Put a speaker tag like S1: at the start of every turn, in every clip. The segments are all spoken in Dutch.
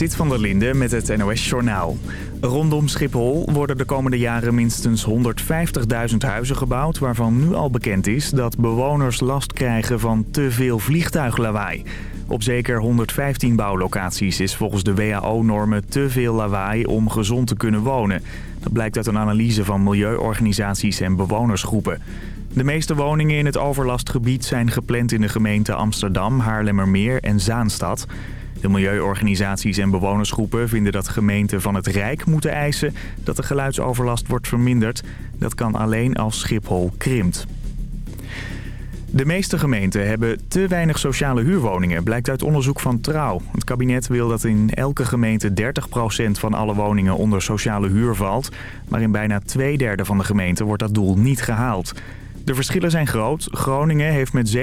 S1: Sit van der Linde met het NOS-journaal. Rondom Schiphol worden de komende jaren minstens 150.000 huizen gebouwd... waarvan nu al bekend is dat bewoners last krijgen van te veel vliegtuiglawaai. Op zeker 115 bouwlocaties is volgens de WHO-normen te veel lawaai om gezond te kunnen wonen. Dat blijkt uit een analyse van milieuorganisaties en bewonersgroepen. De meeste woningen in het overlastgebied zijn gepland in de gemeenten Amsterdam, Haarlemmermeer en Zaanstad... De milieuorganisaties en bewonersgroepen vinden dat gemeenten van het Rijk moeten eisen dat de geluidsoverlast wordt verminderd. Dat kan alleen als Schiphol krimpt. De meeste gemeenten hebben te weinig sociale huurwoningen, blijkt uit onderzoek van Trouw. Het kabinet wil dat in elke gemeente 30% van alle woningen onder sociale huur valt. Maar in bijna twee derde van de gemeenten wordt dat doel niet gehaald. De verschillen zijn groot. Groningen heeft met 57%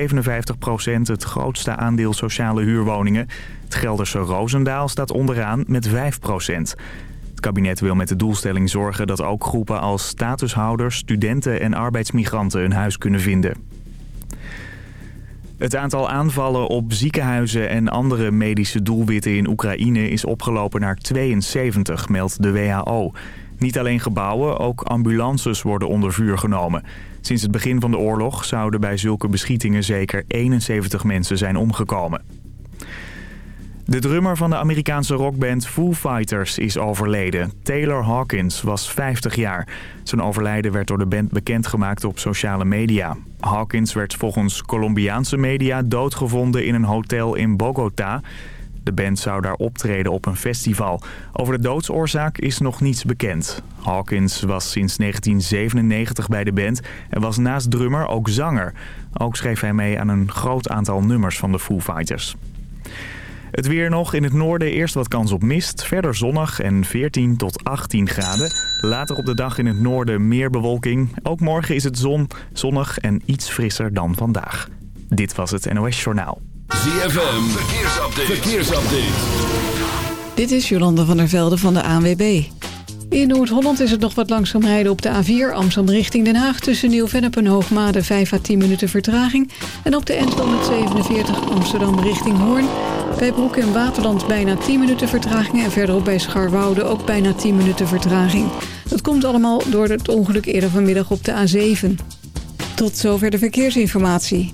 S1: het grootste aandeel sociale huurwoningen. Het Gelderse Roosendaal staat onderaan met 5%. Het kabinet wil met de doelstelling zorgen dat ook groepen als statushouders, studenten en arbeidsmigranten een huis kunnen vinden. Het aantal aanvallen op ziekenhuizen en andere medische doelwitten in Oekraïne is opgelopen naar 72, meldt de WHO. Niet alleen gebouwen, ook ambulances worden onder vuur genomen. Sinds het begin van de oorlog zouden bij zulke beschietingen zeker 71 mensen zijn omgekomen. De drummer van de Amerikaanse rockband Foo Fighters is overleden. Taylor Hawkins was 50 jaar. Zijn overlijden werd door de band bekendgemaakt op sociale media. Hawkins werd volgens Colombiaanse media doodgevonden in een hotel in Bogota. De band zou daar optreden op een festival. Over de doodsoorzaak is nog niets bekend. Hawkins was sinds 1997 bij de band en was naast drummer ook zanger. Ook schreef hij mee aan een groot aantal nummers van de Foo Fighters. Het weer nog. In het noorden eerst wat kans op mist. Verder zonnig en 14 tot 18 graden. Later op de dag in het noorden meer bewolking. Ook morgen is het zon, zonnig en iets frisser dan vandaag. Dit was het NOS Journaal.
S2: ZFM. Verkeersupdate. Verkeersupdate.
S3: Dit is Jolanda van der Velde van de ANWB. In Noord-Holland is het nog wat langzaam rijden op de A4 Amsterdam richting Den Haag... tussen Nieuw-Vennep en Hoogmade 5 à 10 minuten vertraging. En op de N247 Amsterdam richting Hoorn... bij Broek en Waterland bijna 10 minuten vertraging... en verderop bij Scharwoude ook bijna 10 minuten vertraging. Dat komt allemaal door het ongeluk eerder vanmiddag op de A7. Tot zover de verkeersinformatie.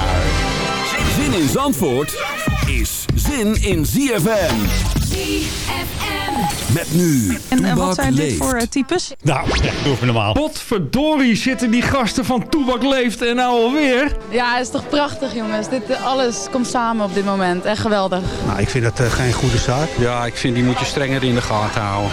S2: Zin in Zandvoort is zin in ZFM.
S4: ZFM.
S2: Met nu.
S5: En wat zijn dit voor eh, types?
S6: Nou, ja, doe even normaal. Potverdorie zitten die gasten van Toebak Leeft en nou alweer.
S7: Ja, het is toch prachtig jongens. Dit, eh, alles komt samen op dit moment. Echt geweldig.
S8: Nou, ik vind dat eh, geen goede zaak.
S9: Ja, ik vind die moet je strenger in de gaten houden.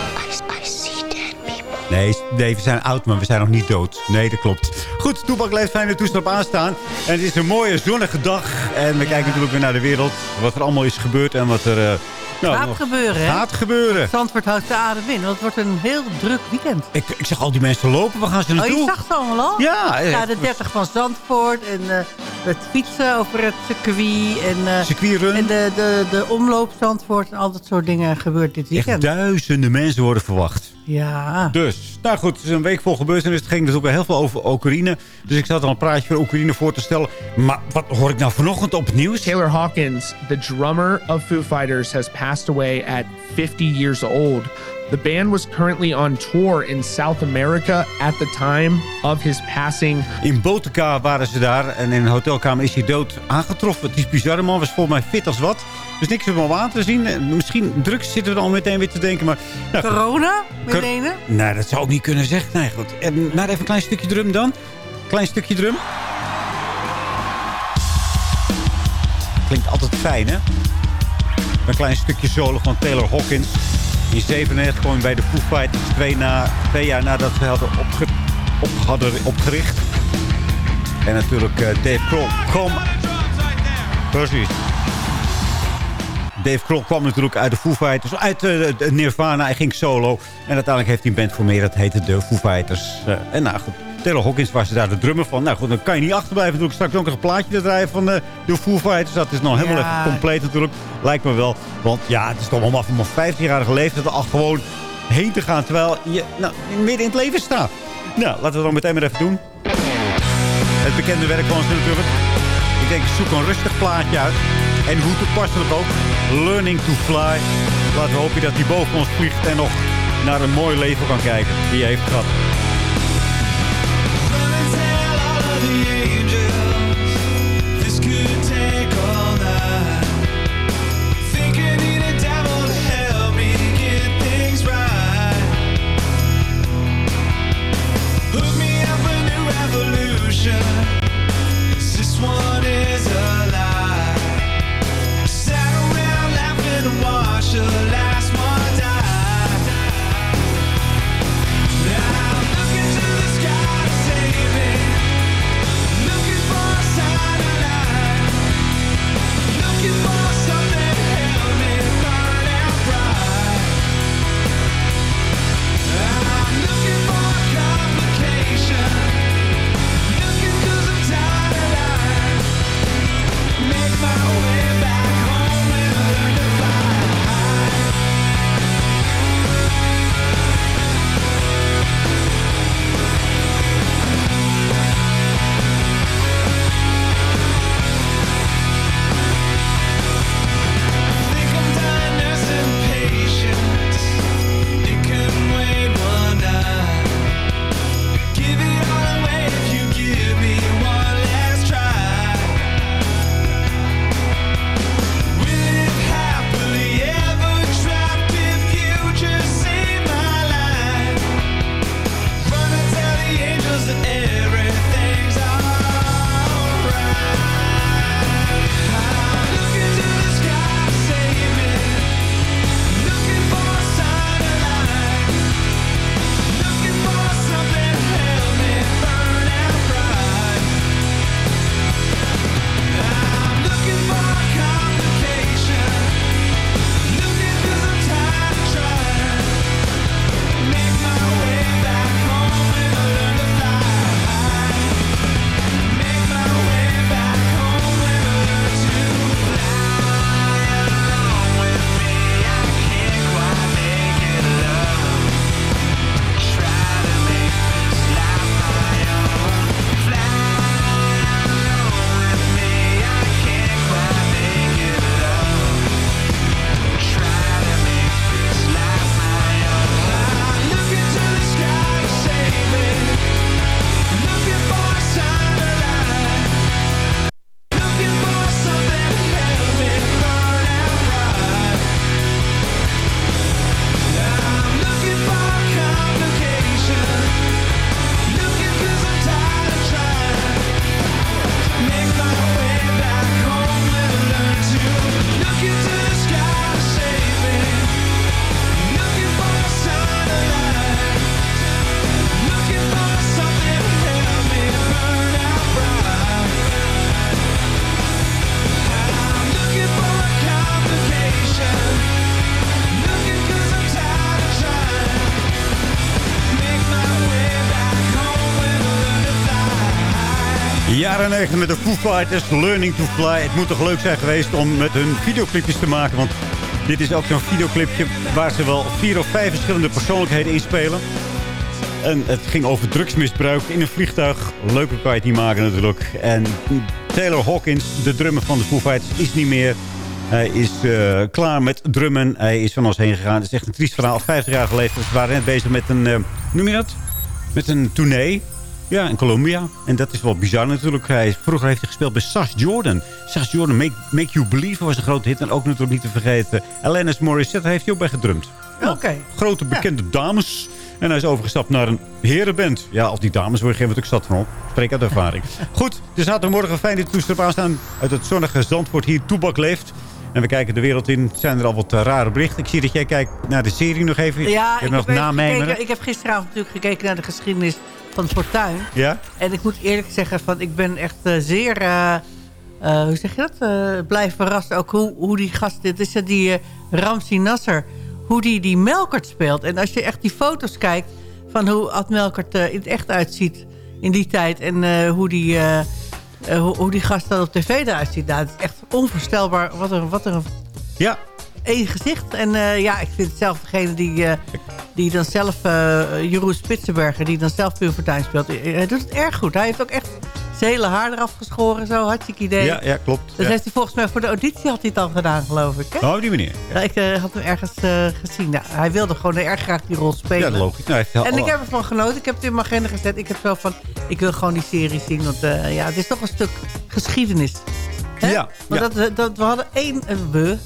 S10: Nee, nee, we zijn oud, maar we zijn nog niet dood. Nee, dat klopt. Goed, Toepak leeft fijne toestel op aanstaan. En het is een mooie zonnige dag. En we kijken natuurlijk weer naar de wereld. Wat er allemaal is gebeurd en wat er... eh, nou,
S11: Gaat gebeuren, hè?
S10: Gaat gebeuren.
S11: Zandvoort houdt de adem in, want het wordt een heel druk weekend.
S10: Ik, ik zag al die mensen lopen. Waar gaan ze
S11: Oh,
S10: naartoe?
S11: je zag het allemaal al?
S10: Ja,
S11: Ja, de 30 van Zandvoort en eh, het fietsen over het circuit en, eh,
S10: Circuitrun.
S11: en de, de, de omloop Zandvoort en al dat soort dingen gebeurt dit
S10: Echt
S11: weekend.
S10: duizenden mensen worden verwacht.
S11: Ja.
S10: Dus, nou goed, het is een week vol gebeurtenissen. Het ging dus ook wel heel veel over Oekraïne. Dus ik zat al een praatje voor Oekraïne voor te stellen. Maar wat hoor ik nou vanochtend op het nieuws?
S12: Taylor Hawkins, the drummer of Foo Fighters, has passed away at 50 years old. The band was currently on tour in South America at the time of his passing.
S10: In Botica waren ze daar en in een hotelkamer is hij dood aangetroffen. Het is bizar, man was volgens mij fit als wat. Dus niks om aan te zien. En Misschien drugs zitten we dan meteen weer te denken. Maar, nou.
S11: Corona,
S10: Cor-
S11: meteen?
S10: Nee, dat zou ik niet kunnen zeggen. Nee, goed. En, maar even een klein stukje drum dan. Klein stukje drum. Klinkt altijd fijn, hè? Een klein stukje solo van Taylor Hawkins. In 97 kwam bij de Foo Fighters. Twee, na, twee jaar nadat ze hadden, opge, op, hadden opgericht. En natuurlijk eh, Dave Grohl. Kom. Precies.
S4: Dave Grohl kwam natuurlijk uit de Foo Fighters. Uit eh, de Nirvana. Hij ging solo. En uiteindelijk heeft hij een band formeren. Dat heette de Foo Fighters. En nou goed. Taylor Hawkins was daar de drummer van. Nou goed, dan kan je niet achterblijven. Doe ik straks ook nog een plaatje te draaien van de, de Foo Fighters. Dat is nog helemaal
S11: Ja.
S4: even compleet natuurlijk. Lijkt me wel. Want ja, het is toch allemaal van mijn 15-jarige leeftijd al gewoon heen te gaan. Terwijl je nou, midden in het leven staat. Nou, laten we het dan meteen maar even doen. Het bekende werk van ons natuurlijk. Ik denk, zoek een rustig plaatje uit. En hoe toepasselijk ook. Learning to fly. Laten we hopen dat hij boven ons vliegt en nog naar een mooi leven kan kijken. Die heeft gehad. Fighters, Learning to Fly. Het moet toch leuk zijn geweest om met hun videoclipjes te maken. Want dit is ook zo'n videoclipje waar ze wel vier of vijf verschillende persoonlijkheden inspelen. En het ging over drugsmisbruik in een vliegtuig. Je het niet maken natuurlijk. En Taylor Hawkins, de drummer van de Foo Fighters, is niet meer. Hij is eh, klaar met drummen. Hij is van ons heen gegaan. Het is echt een triest verhaal. 50 jaar geleden. Ze waren net bezig met een, hoe noem je dat? Met een tournee. Ja, in Colombia. En dat is wel bizar natuurlijk. Hij, vroeger heeft hij gespeeld bij Sash Jordan. Sash Jordan, Make, Make You Believe was een grote hit. En ook natuurlijk niet te vergeten. Alanis Morissette heeft hij ook bij gedrumd.
S11: Oké.
S4: Grote bekende dames. En hij is overgestapt naar een herenband. Ja, als die dames worden, geven het ook zat van op. Spreek uit ervaring. Goed, de zaterdagmorgen fijn dat de toestel aanstaan. Uit het zonnige Zandvoort hier Toebak leeft. En we kijken de wereld in. Zijn er al wat eh, rare berichten? Ik zie dat jij kijkt naar de serie nog even.
S11: Ja, ik
S4: nog
S11: heb, even
S4: namijmeren.
S11: gekeken, ik heb gisteravond natuurlijk gekeken naar de geschiedenis van fortuin.
S4: Ja?
S11: En ik moet eerlijk zeggen, van, ik ben echt eh, zeer... eh, eh, hoe zeg je dat? Blijf verrast ook hoe, hoe die gast... Dit is die eh Ramsi Nasser. Hoe die die Melkert speelt. En als je echt die foto's kijkt... van hoe Ad Melkert in het echt uitziet in die tijd... en hoe, die, hoe, hoe die gast dan op tv eruit ziet. Nou, het is echt onvoorstelbaar. Wat een, wat een
S10: Ja,
S11: één gezicht. En eh, ja, ik vind het zelf degene die, eh, die dan zelf... eh Jeroen Spitsenberger, die dan zelf Pim Fortuyn speelt. Hij doet het erg goed. Hij heeft ook echt zijn hele haar eraf geschoren. Zo, hartstikke idee.
S10: ja, ja klopt.
S11: Dat
S10: Ja.
S11: heeft hij volgens mij voor de auditie had hij het al gedaan, geloof ik. Hè?
S10: Op die manier.
S11: Ja, ik had hem ergens gezien. Nou, hij wilde gewoon erg graag die rol spelen.
S10: Ja, logisch. Nou,
S11: En ik heb ervan genoten. Ik heb het in mijn agenda gezet. Ik heb zo van, ik wil gewoon die serie zien. Want ja, het is toch een stuk geschiedenis. Hè?
S10: Ja,
S11: Want. Dat, dat, we hadden één, we,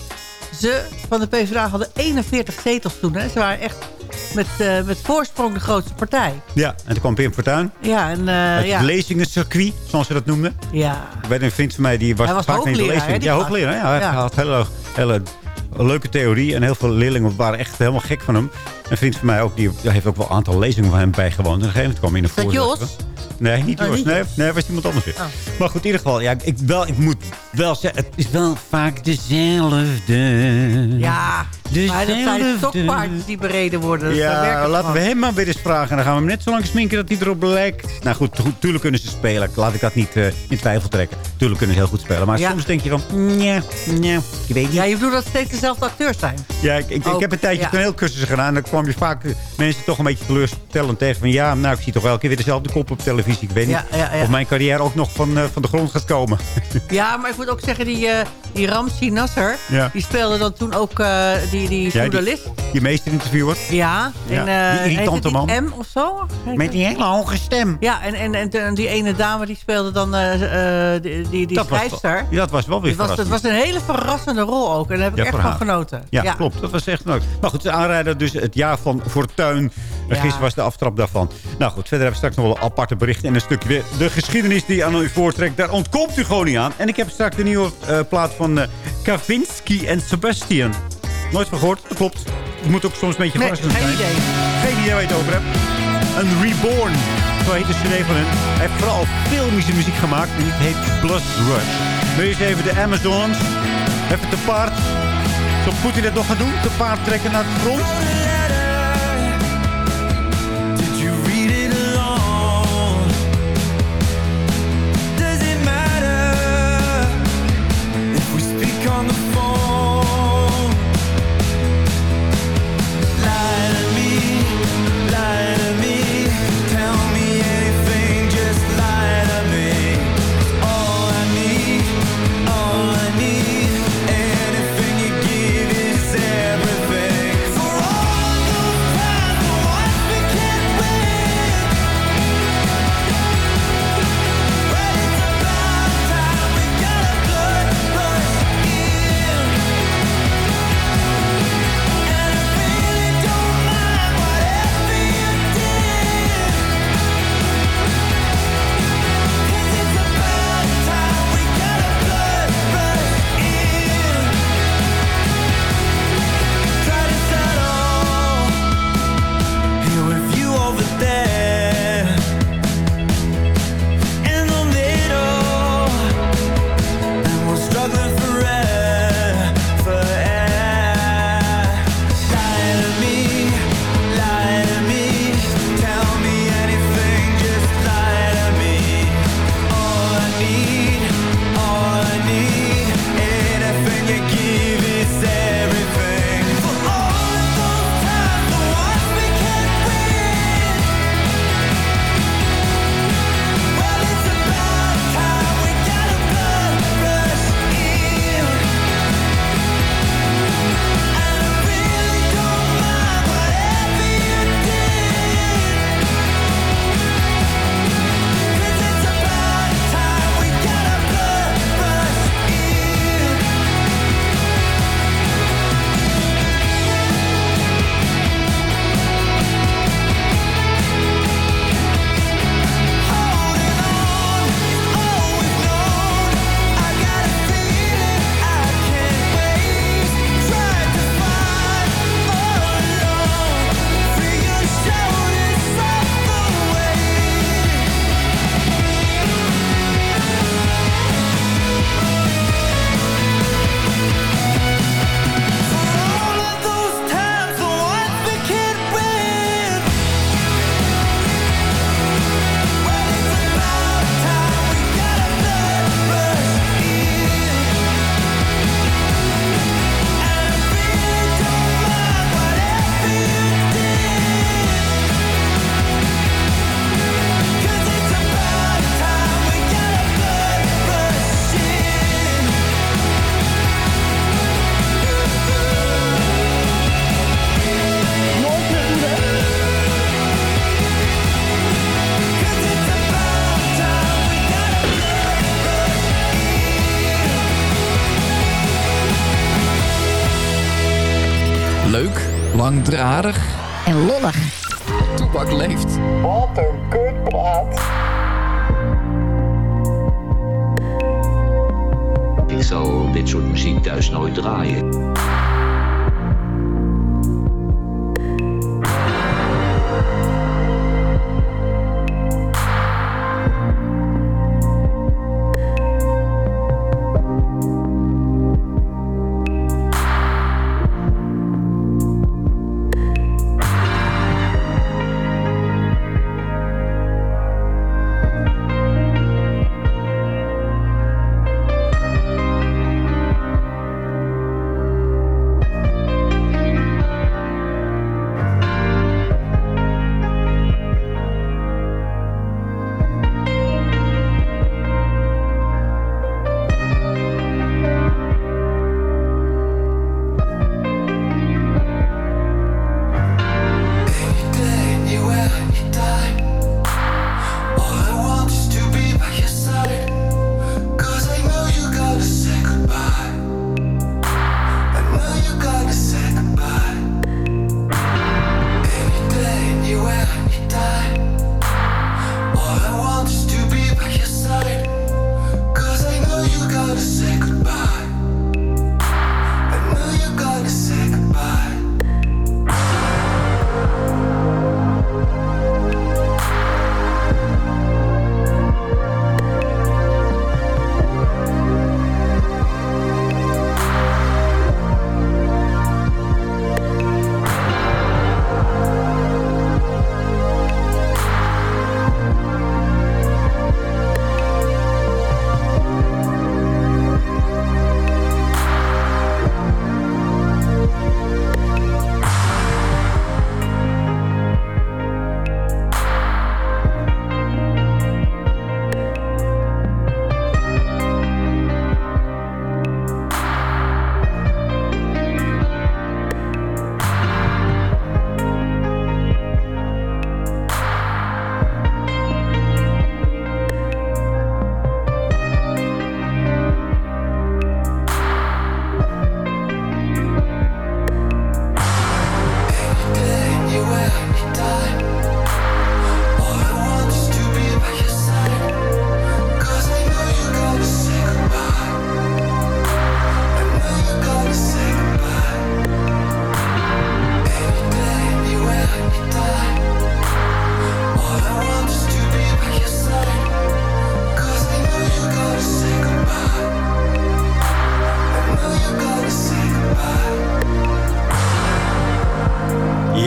S11: ze van de PvdA hadden 41 zetels toen. Hè? Ze waren echt met, eh, met voorsprong de grootste partij.
S10: Ja, en toen kwam Pim Fortuyn.
S11: Ja, en uh,
S10: het
S11: ja.
S10: lezingencircuit, zoals ze dat noemden.
S11: Ja.
S10: Ik weet een vriend van mij, die was,
S11: Hij was
S10: vaak naar de lezing. Ja, hoogleraar. Ja, hij
S11: Ja.
S10: had hele, hele leuke theorie. En heel veel leerlingen waren echt helemaal gek van hem. Een vriend van mij ook, die heeft ook wel een aantal lezingen van hem bijgewoond. En op een gegeven moment kwam hij in de voordracht. Nee, niet
S11: Oh, niet
S10: Nee, nee, was iemand anders weer.
S11: Oh.
S10: Maar goed, in ieder geval, ja, ik, wel, ik moet wel zeggen, het is wel vaak dezelfde.
S11: Ja, maar dat zijn
S10: Dezelfde.
S11: stokpaardjes die bereden worden.
S10: Ja, laten we hem maar weer eens vragen. En dan gaan we hem net zo lang sminken dat hij erop lijkt. Nou goed, goed tuurlijk kunnen ze spelen. Laat ik dat niet eh, in twijfel trekken. Tuurlijk kunnen ze heel goed spelen. Maar
S11: Ja.
S10: soms denk je van, nee, nee, ik weet niet.
S11: Ja, je bedoelt dat het steeds dezelfde acteurs zijn.
S10: Ja, ik, ik, heb een tijdje
S11: ja.
S10: toneelcursussen gedaan. En dan kwam je vaak mensen toch een beetje teleurstellend tegen. Van ja, nou, ik zie toch wel een keer weer dezelfde kop op televisie. Ik weet niet of mijn carrière ook nog van, eh, van de grond gaat komen.
S11: Ja, maar ik moet ook zeggen, die, eh die Ramsi Nasser... Die speelde dan toen ook eh, die, die
S10: Ja, die-
S11: journalist.
S10: Je meesterinterviewer.
S11: Ja, en,
S10: die irritante
S11: die
S10: man.
S11: M of zo?
S10: Met die hele hoge stem.
S11: Ja, en, en, en, die ene dame die speelde dan die, die, die
S10: dat, was,
S11: schrijfster.
S10: ja, dat was wel weer
S11: Het was, het
S10: verrassend.
S11: was een hele verrassende rol ook. En daar heb ik echt van genoten.
S10: Ja, klopt. Dat was echt leuk. Maar goed, de aanrijder dus het jaar van Fortuin. En. Gisteren was de aftrap daarvan. Nou goed, verder hebben we straks nog wel een aparte bericht. En een stukje weer de geschiedenis die aan u voortrekt. Daar ontkomt u gewoon niet aan. En ik heb straks de nieuwe eh, plaat van eh Kavinsky en Sebastian. Nooit van gehoord, dat klopt. Het moet ook soms een beetje
S11: Nee,
S10: verrassend
S11: geen
S10: zijn.
S11: idee.
S10: Geen idee waar je het over hebt. Een Reborn. Zo heet de cd van hen. Hij heeft vooral filmische muziek gemaakt. En die heet Blood Rush. Wil je eens even de Amazons. Even te paard. Zal Poetin het nog gaan doen? Te paard trekken naar het front?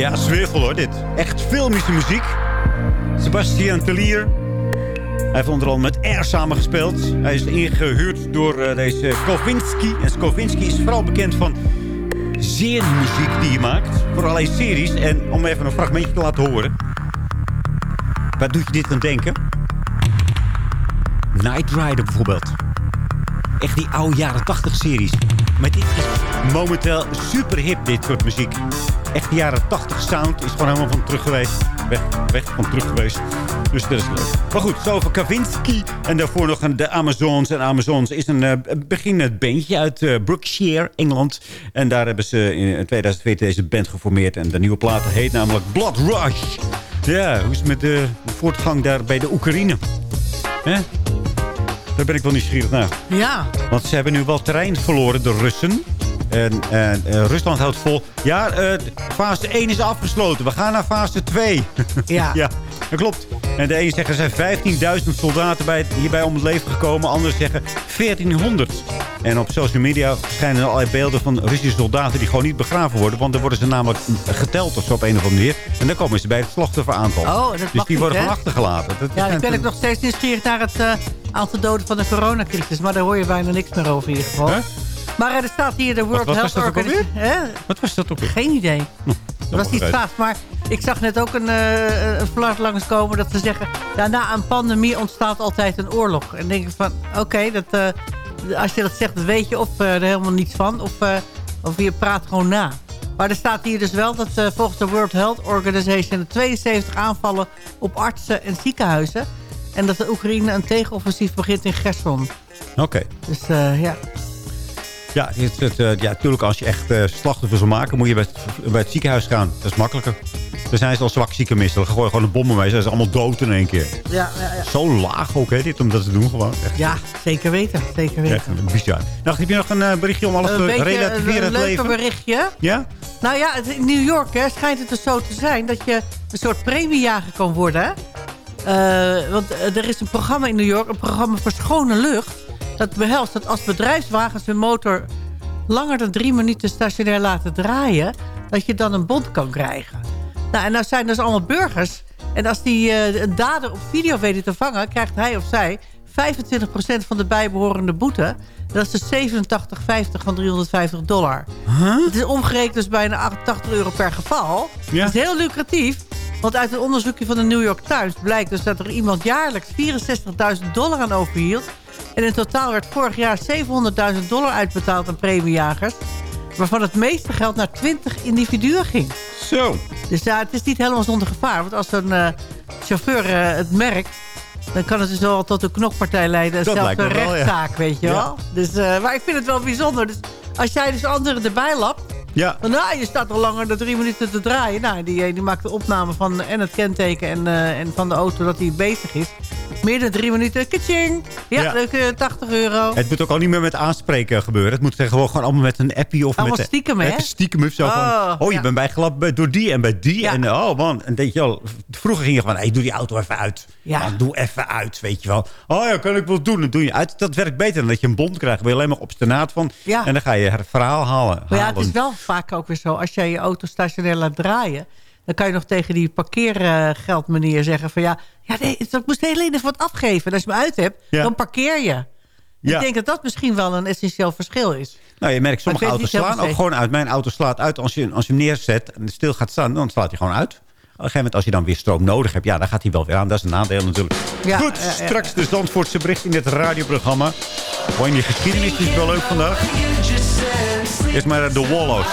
S10: Ja, zweervol hoor, dit. Echt filmische muziek. Sebastian Tellier. Hij heeft onder andere met Air samengespeeld. Hij is ingehuurd door eh, deze Kovinski. En Kovinski is vooral bekend van seriemuziek die hij maakt. Voor allerlei series. En om even een fragmentje te laten horen. Waar doet je dit aan denken? Night Rider bijvoorbeeld. Echt die oude jaren 80 series. Maar dit is momenteel super hip, dit soort muziek. Echt de jaren 80 sound is gewoon helemaal van terug geweest. Weg, weg van terug geweest. Dus dat is leuk. Maar goed, zo over Kavinsky. En daarvoor nog de Amazons. En Amazons is een uh, beginnend bandje uit uh, Brookshire, Engeland. En daar hebben ze in 2014 deze band geformeerd. En de nieuwe plaat heet namelijk Blood Rush. Ja, hoe is het met de voortgang daar bij de Oekraïne? Hè? Daar ben ik wel nieuwsgierig naar.
S11: Ja.
S10: Want ze hebben nu wel terrein verloren, de Russen. En, en uh, Rusland houdt vol. Ja, uh, fase 1 is afgesloten. We gaan naar fase 2.
S11: Ja.
S10: ja, dat klopt. En de een zegt er zijn 15.000 soldaten bij, hierbij om het leven gekomen. Anderen zeggen 1400. En op social media verschijnen allerlei beelden van Russische soldaten... die gewoon niet begraven worden. Want dan worden ze namelijk geteld of zo op een of andere manier. En dan komen ze bij het slachtofferaantal.
S11: Oh, dat
S10: dus
S11: mag
S10: die worden gewoon achtergelaten. Dat
S11: ja, ik ben ik nog steeds nieuwsgierig naar het uh, aantal doden van de coronacrisis. Maar daar hoor je bijna niks meer over in ieder geval.
S10: Huh?
S11: Maar er staat hier de World
S10: wat,
S11: Health Organization.
S10: Wat was dat ook weer?
S11: Geen idee.
S10: Nou,
S11: dat was iets vaag. Maar ik zag net ook een, uh, een langskomen dat ze zeggen... Ja, na een pandemie ontstaat altijd een oorlog. En dan denk ik van, oké, okay, dat uh, als je dat zegt, weet je of uh, er helemaal niets van. Of, of je praat gewoon na. Maar er staat hier dus wel dat volgens de World Health Organization... er 72 aanvallen op artsen en ziekenhuizen. En dat de Oekraïne een tegenoffensief begint in Gerson.
S10: Oké. Okay.
S11: Dus ja...
S13: Ja, het, eh, ja, natuurlijk als je echt eh, slachtoffers wil maken... moet je bij het, bij het ziekenhuis gaan. Dat is makkelijker. Dan zijn ze al zwak zieke misselijk. Dan gooi je gewoon een bom mee. Zijn ze allemaal dood in één keer.
S11: Ja, ja, ja.
S13: Zo laag ook, hè, dit, om dat te doen gewoon. Echt,
S11: ja, zeker weten. Zeker weten.
S13: echt bizar. Nou, heb je nog een eh, berichtje om alles
S11: een
S13: te
S11: beetje
S13: relativeren
S11: een,
S13: het
S11: leuke
S13: leven?
S11: berichtje.
S13: Ja?
S11: Nou ja, in New York hè, schijnt het dus zo te zijn... dat je een soort premiejager kan worden. hè. Want er is een programma in New York, een programma voor schone lucht. Dat behelst dat als bedrijfswagens hun motor langer dan drie minuten stationair laten draaien... dat je dan een bond kan krijgen. Nou, en nou zijn dus allemaal burgers. En als die eh, een dader op video weten te vangen... krijgt hij of zij 25% van de bijbehorende boete. Dat is dus 87,50 van 350 dollar. Het is omgerekend dus bijna 88 euro per geval.
S13: Ja.
S11: Dat is heel lucratief. Want uit een onderzoekje van de New York Times blijkt dus dat er iemand jaarlijks 64.000 dollar aan overhield. En in totaal werd vorig jaar 700.000 dollar uitbetaald aan premiejagers. Waarvan het meeste geld naar 20 individuen ging.
S13: Zo.
S11: Dus ja, het is niet helemaal zonder gevaar. Want als zo'n eh, chauffeur eh, het merkt... dan kan het dus wel tot een knokpartij leiden.
S13: Dat
S11: Zelfs een
S13: ja.
S11: rechtszaak, weet je
S13: Ja.
S11: wel. Dus, eh, maar ik vind het wel bijzonder. Dus als jij dus anderen erbij lapt...
S13: Ja.
S11: Dan, nou, je staat al langer dan drie minuten te draaien. Nou, die, die maakt de opname van en het kenteken en, en van de auto dat hij bezig is. Meer dan drie minuten, kaching. Ja,
S13: Ja.
S11: leuk, eh, 80 euro.
S13: Het moet ook al niet meer met aanspreken gebeuren. Het moet tegenwoordig gewoon allemaal met een appie of
S11: Allemaal
S13: met...
S11: stiekem, hè?
S13: Stiekem of zo van...
S11: Oh,
S13: Oh, je
S11: ja.
S13: bent bijgelapt bij- door die en bij die. En oh man, en denk je wel... Vroeger ging je gewoon... Hey, doe die auto even uit.
S11: Ja.
S13: Man, doe even uit, weet je wel. Oh ja, kan ik wel doen. Dan doe je uit. Dat werkt beter dan dat je een bond krijgt. Ben je alleen maar op naad van.
S11: Ja.
S13: En dan ga je het verhaal halen.
S11: Maar ja, het is wel vaak ook weer zo. Als jij je auto stationair laat draaien... dan kan je nog tegen die parkeergeldmeneer zeggen van... ja, ja nee, ik moest alleen even wat afgeven. En als je hem uit hebt,
S13: Ja.
S11: dan parkeer je.
S13: Ja.
S11: Ik denk dat dat misschien wel een essentieel verschil is.
S13: Nou, je merkt, sommige auto's slaan ook gewoon uit. Mijn auto slaat uit als je, als je hem neerzet en stil gaat staan. Dan slaat hij gewoon uit. Op een gegeven moment, als je dan weer stroom nodig hebt... ja, dan gaat hij wel weer aan. Dat is een nadeel natuurlijk.
S11: Ja,
S13: Goed,
S11: ja, ja.
S13: straks de Zandvoortse bericht in het radioprogramma. Gewoon die geschiedenis die is wel leuk vandaag. Eerst maar de Wallows.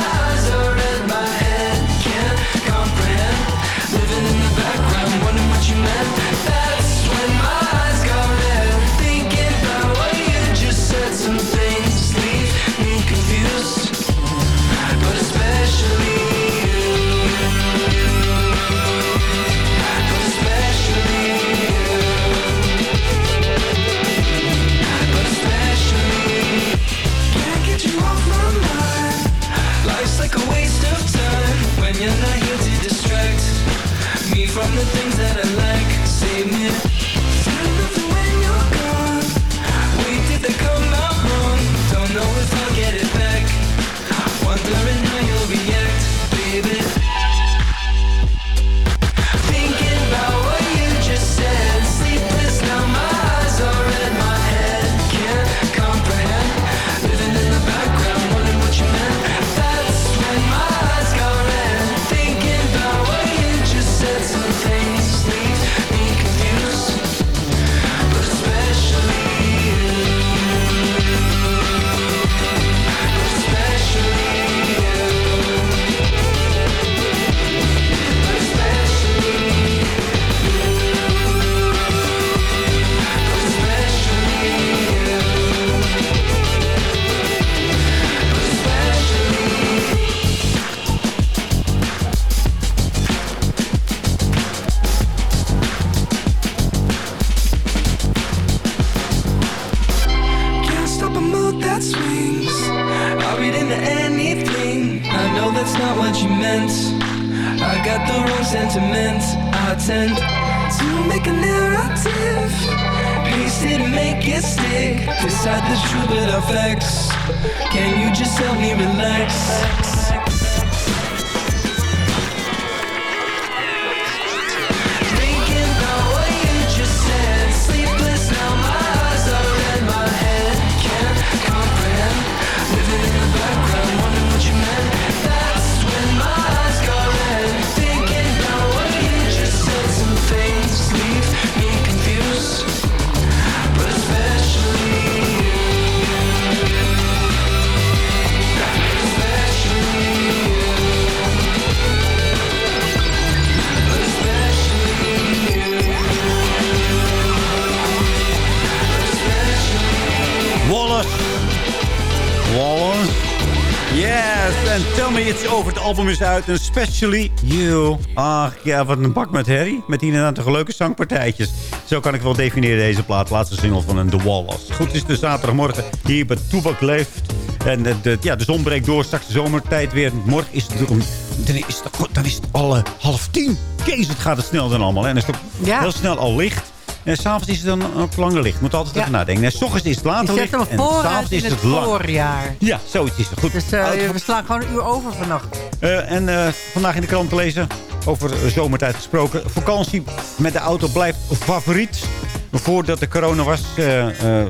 S10: Album is uit en Especially You. Ach ja, wat een bak met herrie. Met inderdaad toch leuke zangpartijtjes. Zo kan ik wel definiëren deze plaat. Laatste single van een The Wallas. Goed, het is de zaterdagmorgen hier bij Toebak Leeft. En de, ja, de zon breekt door. Straks de zomertijd weer. Morgen is het, om, dan is het, dan is het al eh, half tien. Kees, het gaat het snel dan allemaal. En is het ook
S11: Ja.
S10: heel snel al licht. En s'avonds is het dan ook langer licht. Moet altijd
S11: Ja.
S10: even nadenken. En s ochtends is het later licht. En s'avonds is
S11: het
S10: het lang.
S11: voorjaar.
S10: Ja, zoiets is het. Goed.
S11: Dus eh, we slaan gewoon een uur over vannacht.
S10: eh, en eh, vandaag in de krant te lezen, over zomertijd gesproken. Vakantie met de auto blijft favoriet. Voordat de corona was,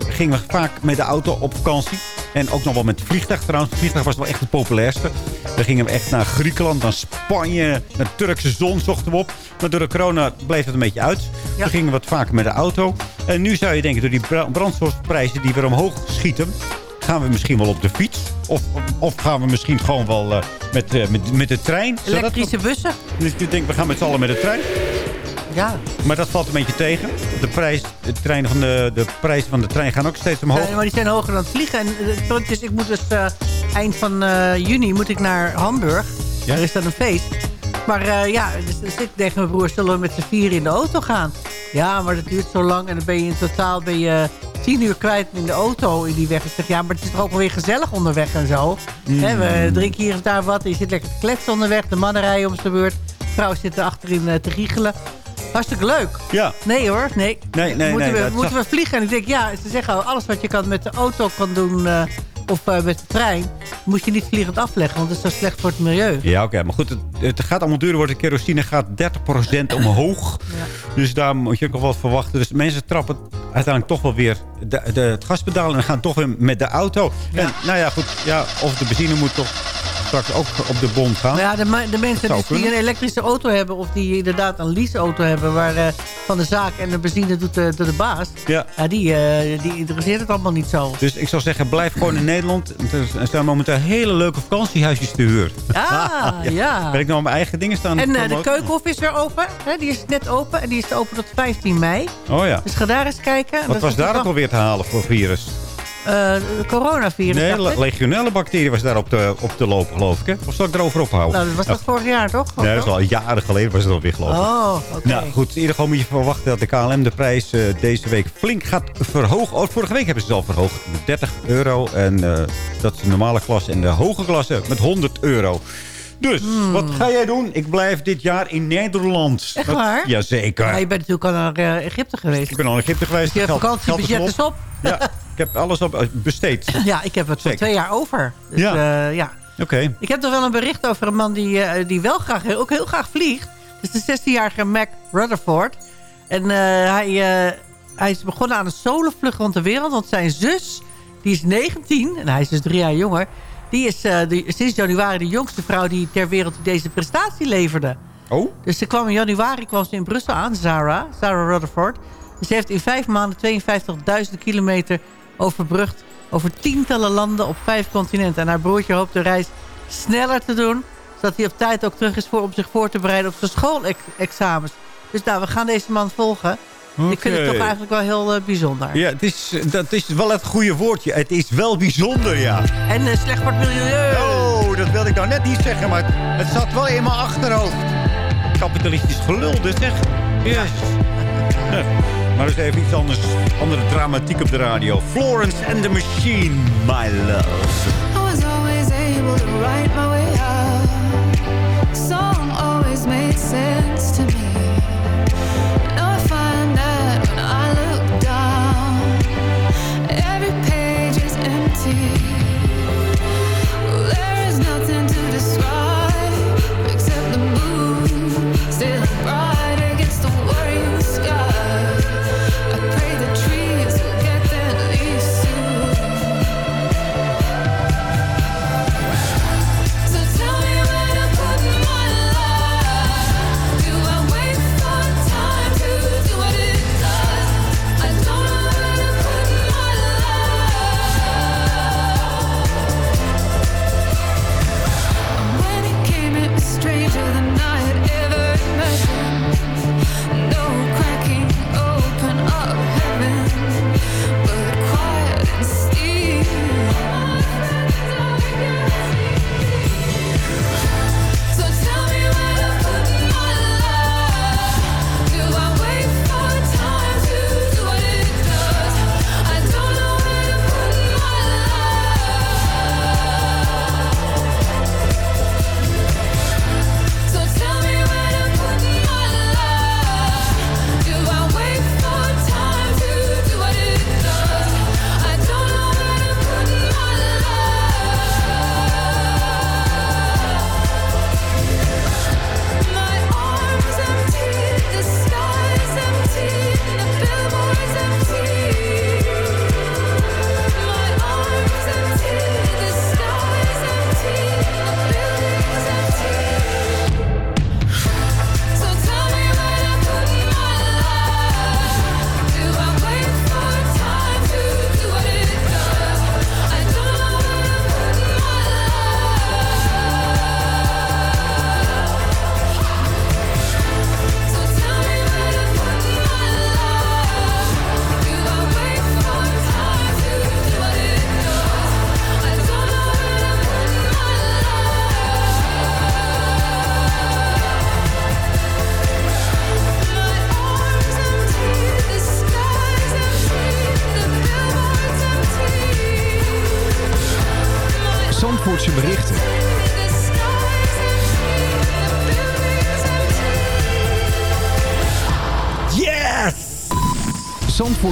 S10: gingen we vaak met de auto op vakantie. En ook nog wel met het vliegtuig trouwens. Het vliegtuig was wel echt het populairste. Dan gingen we echt naar Griekenland, naar Spanje, naar Turkse zon zochten we op. Maar door de corona bleef het een beetje uit. Dan gingen we wat vaker met de auto. En nu zou je denken, door die bra- brandstofprijzen die weer omhoog schieten... gaan we misschien wel op de fiets. Of, of gaan we misschien gewoon wel eh, met, eh, met, met de trein.
S11: Elektrische bussen?
S10: dus ik denk, we gaan met z'n allen met de trein.
S11: Ja.
S10: Maar dat valt een beetje tegen. De, prijs, de, trein van de, de prijzen van de trein gaan ook steeds omhoog.
S11: Nee, maar die zijn hoger dan het vliegen. En eh, het punt is, ik moet dus eh, eind van eh, juni moet ik naar Hamburg.
S10: Ja?
S11: Er is dan een feest. Maar ja, dus, dus ik tegen mijn broer, zullen we met z'n vier in de auto gaan? Ja, maar dat duurt zo lang. En dan ben je in totaal ben je tien uur kwijt in de auto in die weg. Ik zeg, ja, maar het is toch ook wel weer gezellig onderweg en zo.
S10: Mm.
S11: We drinken hier en daar wat. Je zit lekker te kletsen onderweg. De mannen rijden om zijn beurt. De vrouw zit er achterin eh, te giechelen. Hartstikke leuk.
S10: Ja.
S11: Nee hoor, nee.
S10: Nee, nee,
S11: moeten
S10: nee,
S11: we, moeten
S10: zag-
S11: we vliegen? En ik denk, ja, ze zeggen al, alles wat je kan met de auto kan doen... eh, of eh, met de trein, moet je niet vliegend afleggen. Want dat is zo slecht voor het milieu.
S10: Ja, oké. Maar goed, het, het gaat allemaal duurder worden. De kerosine gaat 30% omhoog. Dus daar moet je ook wel wat verwachten. Dus mensen trappen uiteindelijk toch wel weer de, de, het gaspedaal... en gaan toch weer met de auto. En nou ja, goed. Ja, of de benzine moet toch straks ook op de bond gaan.
S11: Ja, de, de mensen dus die een elektrische auto hebben... of die inderdaad een leaseauto hebben... Waar, eh, van de zaak en de benzine doet de, doet de baas...
S10: Ja.
S11: die, eh, die interesseert het allemaal niet zo.
S10: Dus ik zou zeggen, blijf gewoon in Nederland. Er zijn momenteel hele leuke vakantiehuisjes te huur.
S11: Ah, ja.
S10: Ben ik nou mijn eigen dingen staan?
S11: En eh, de keukenhof is weer open. Hè? Die is net open. En die is open tot 15 mei.
S10: Oh ja.
S11: Dus ga daar eens kijken.
S10: Wat was daar ook alweer te halen voor virus?
S11: Eh, de coronavirus.
S10: Nee,
S11: ik.
S10: legionelle bacterie was daar op te, op te lopen, geloof ik. Hè? Of zal ik erover ophouden?
S11: Nou, dat was dat vorig jaar, toch?
S10: Nee, dat is al jaren geleden was het alweer, geloof ik.
S11: Oh, oké.
S10: Nou goed, in ieder geval moet je verwachten dat de KLM de prijs eh, deze week flink gaat verhogen. Oh, vorige week hebben ze het al verhoogd met 30 euro. En eh, dat is de normale klasse. En de hoge klasse met 100 euro. Dus,
S11: Hmm.
S10: wat ga jij doen? Ik blijf dit jaar in Nederland.
S11: Echt
S10: Dat-
S11: waar?
S10: Jazeker.
S11: Maar je bent natuurlijk al naar Egypte geweest.
S10: Ik ben al in Egypte geweest.
S11: Je vakantiebudget is op.
S10: Ja, ik heb alles op eh, besteed.
S11: Ja, ik heb het voor twee jaar over. Dus,
S10: Ja.
S11: ja. ja.
S10: Oké.
S11: Ik heb nog wel een bericht over een man die, eh, die wel graag, ook heel graag vliegt. Dat is de 16-jarige Mac Rutherford. En eh, hij, eh, hij is begonnen aan een solovlucht rond de wereld. Want zijn zus, die is 19, en hij is dus drie jaar jonger... die is eh, sinds januari de jongste vrouw die ter wereld deze prestatie leverde.
S10: Oh?
S11: Dus ze kwam in januari kwam ze in Brussel aan, Zara, Zara Rutherford. Dus ze heeft in vijf maanden 52.000 kilometer overbrugd... over tientallen landen op vijf continenten. En haar broertje hoopt de reis sneller te doen... zodat hij op tijd ook terug is voor, om zich voor te bereiden op zijn schoolexamens. Dus nou, we gaan deze man volgen. Ik vind het toch eigenlijk wel heel eh, bijzonder.
S10: Ja, het is, dat is wel het goede woordje. Het is wel bijzonder, ja.
S11: En eh, slecht voor het milieu.
S10: Oh, dat wilde ik nou net niet zeggen, maar het, zat wel in mijn achterhoofd. Kapitalistisch gelul, dus zeg. Ja. Maar eens even iets anders. Andere dramatiek op de radio. Florence and the Machine, my love.
S14: I was always able to write my way out. Song always made sense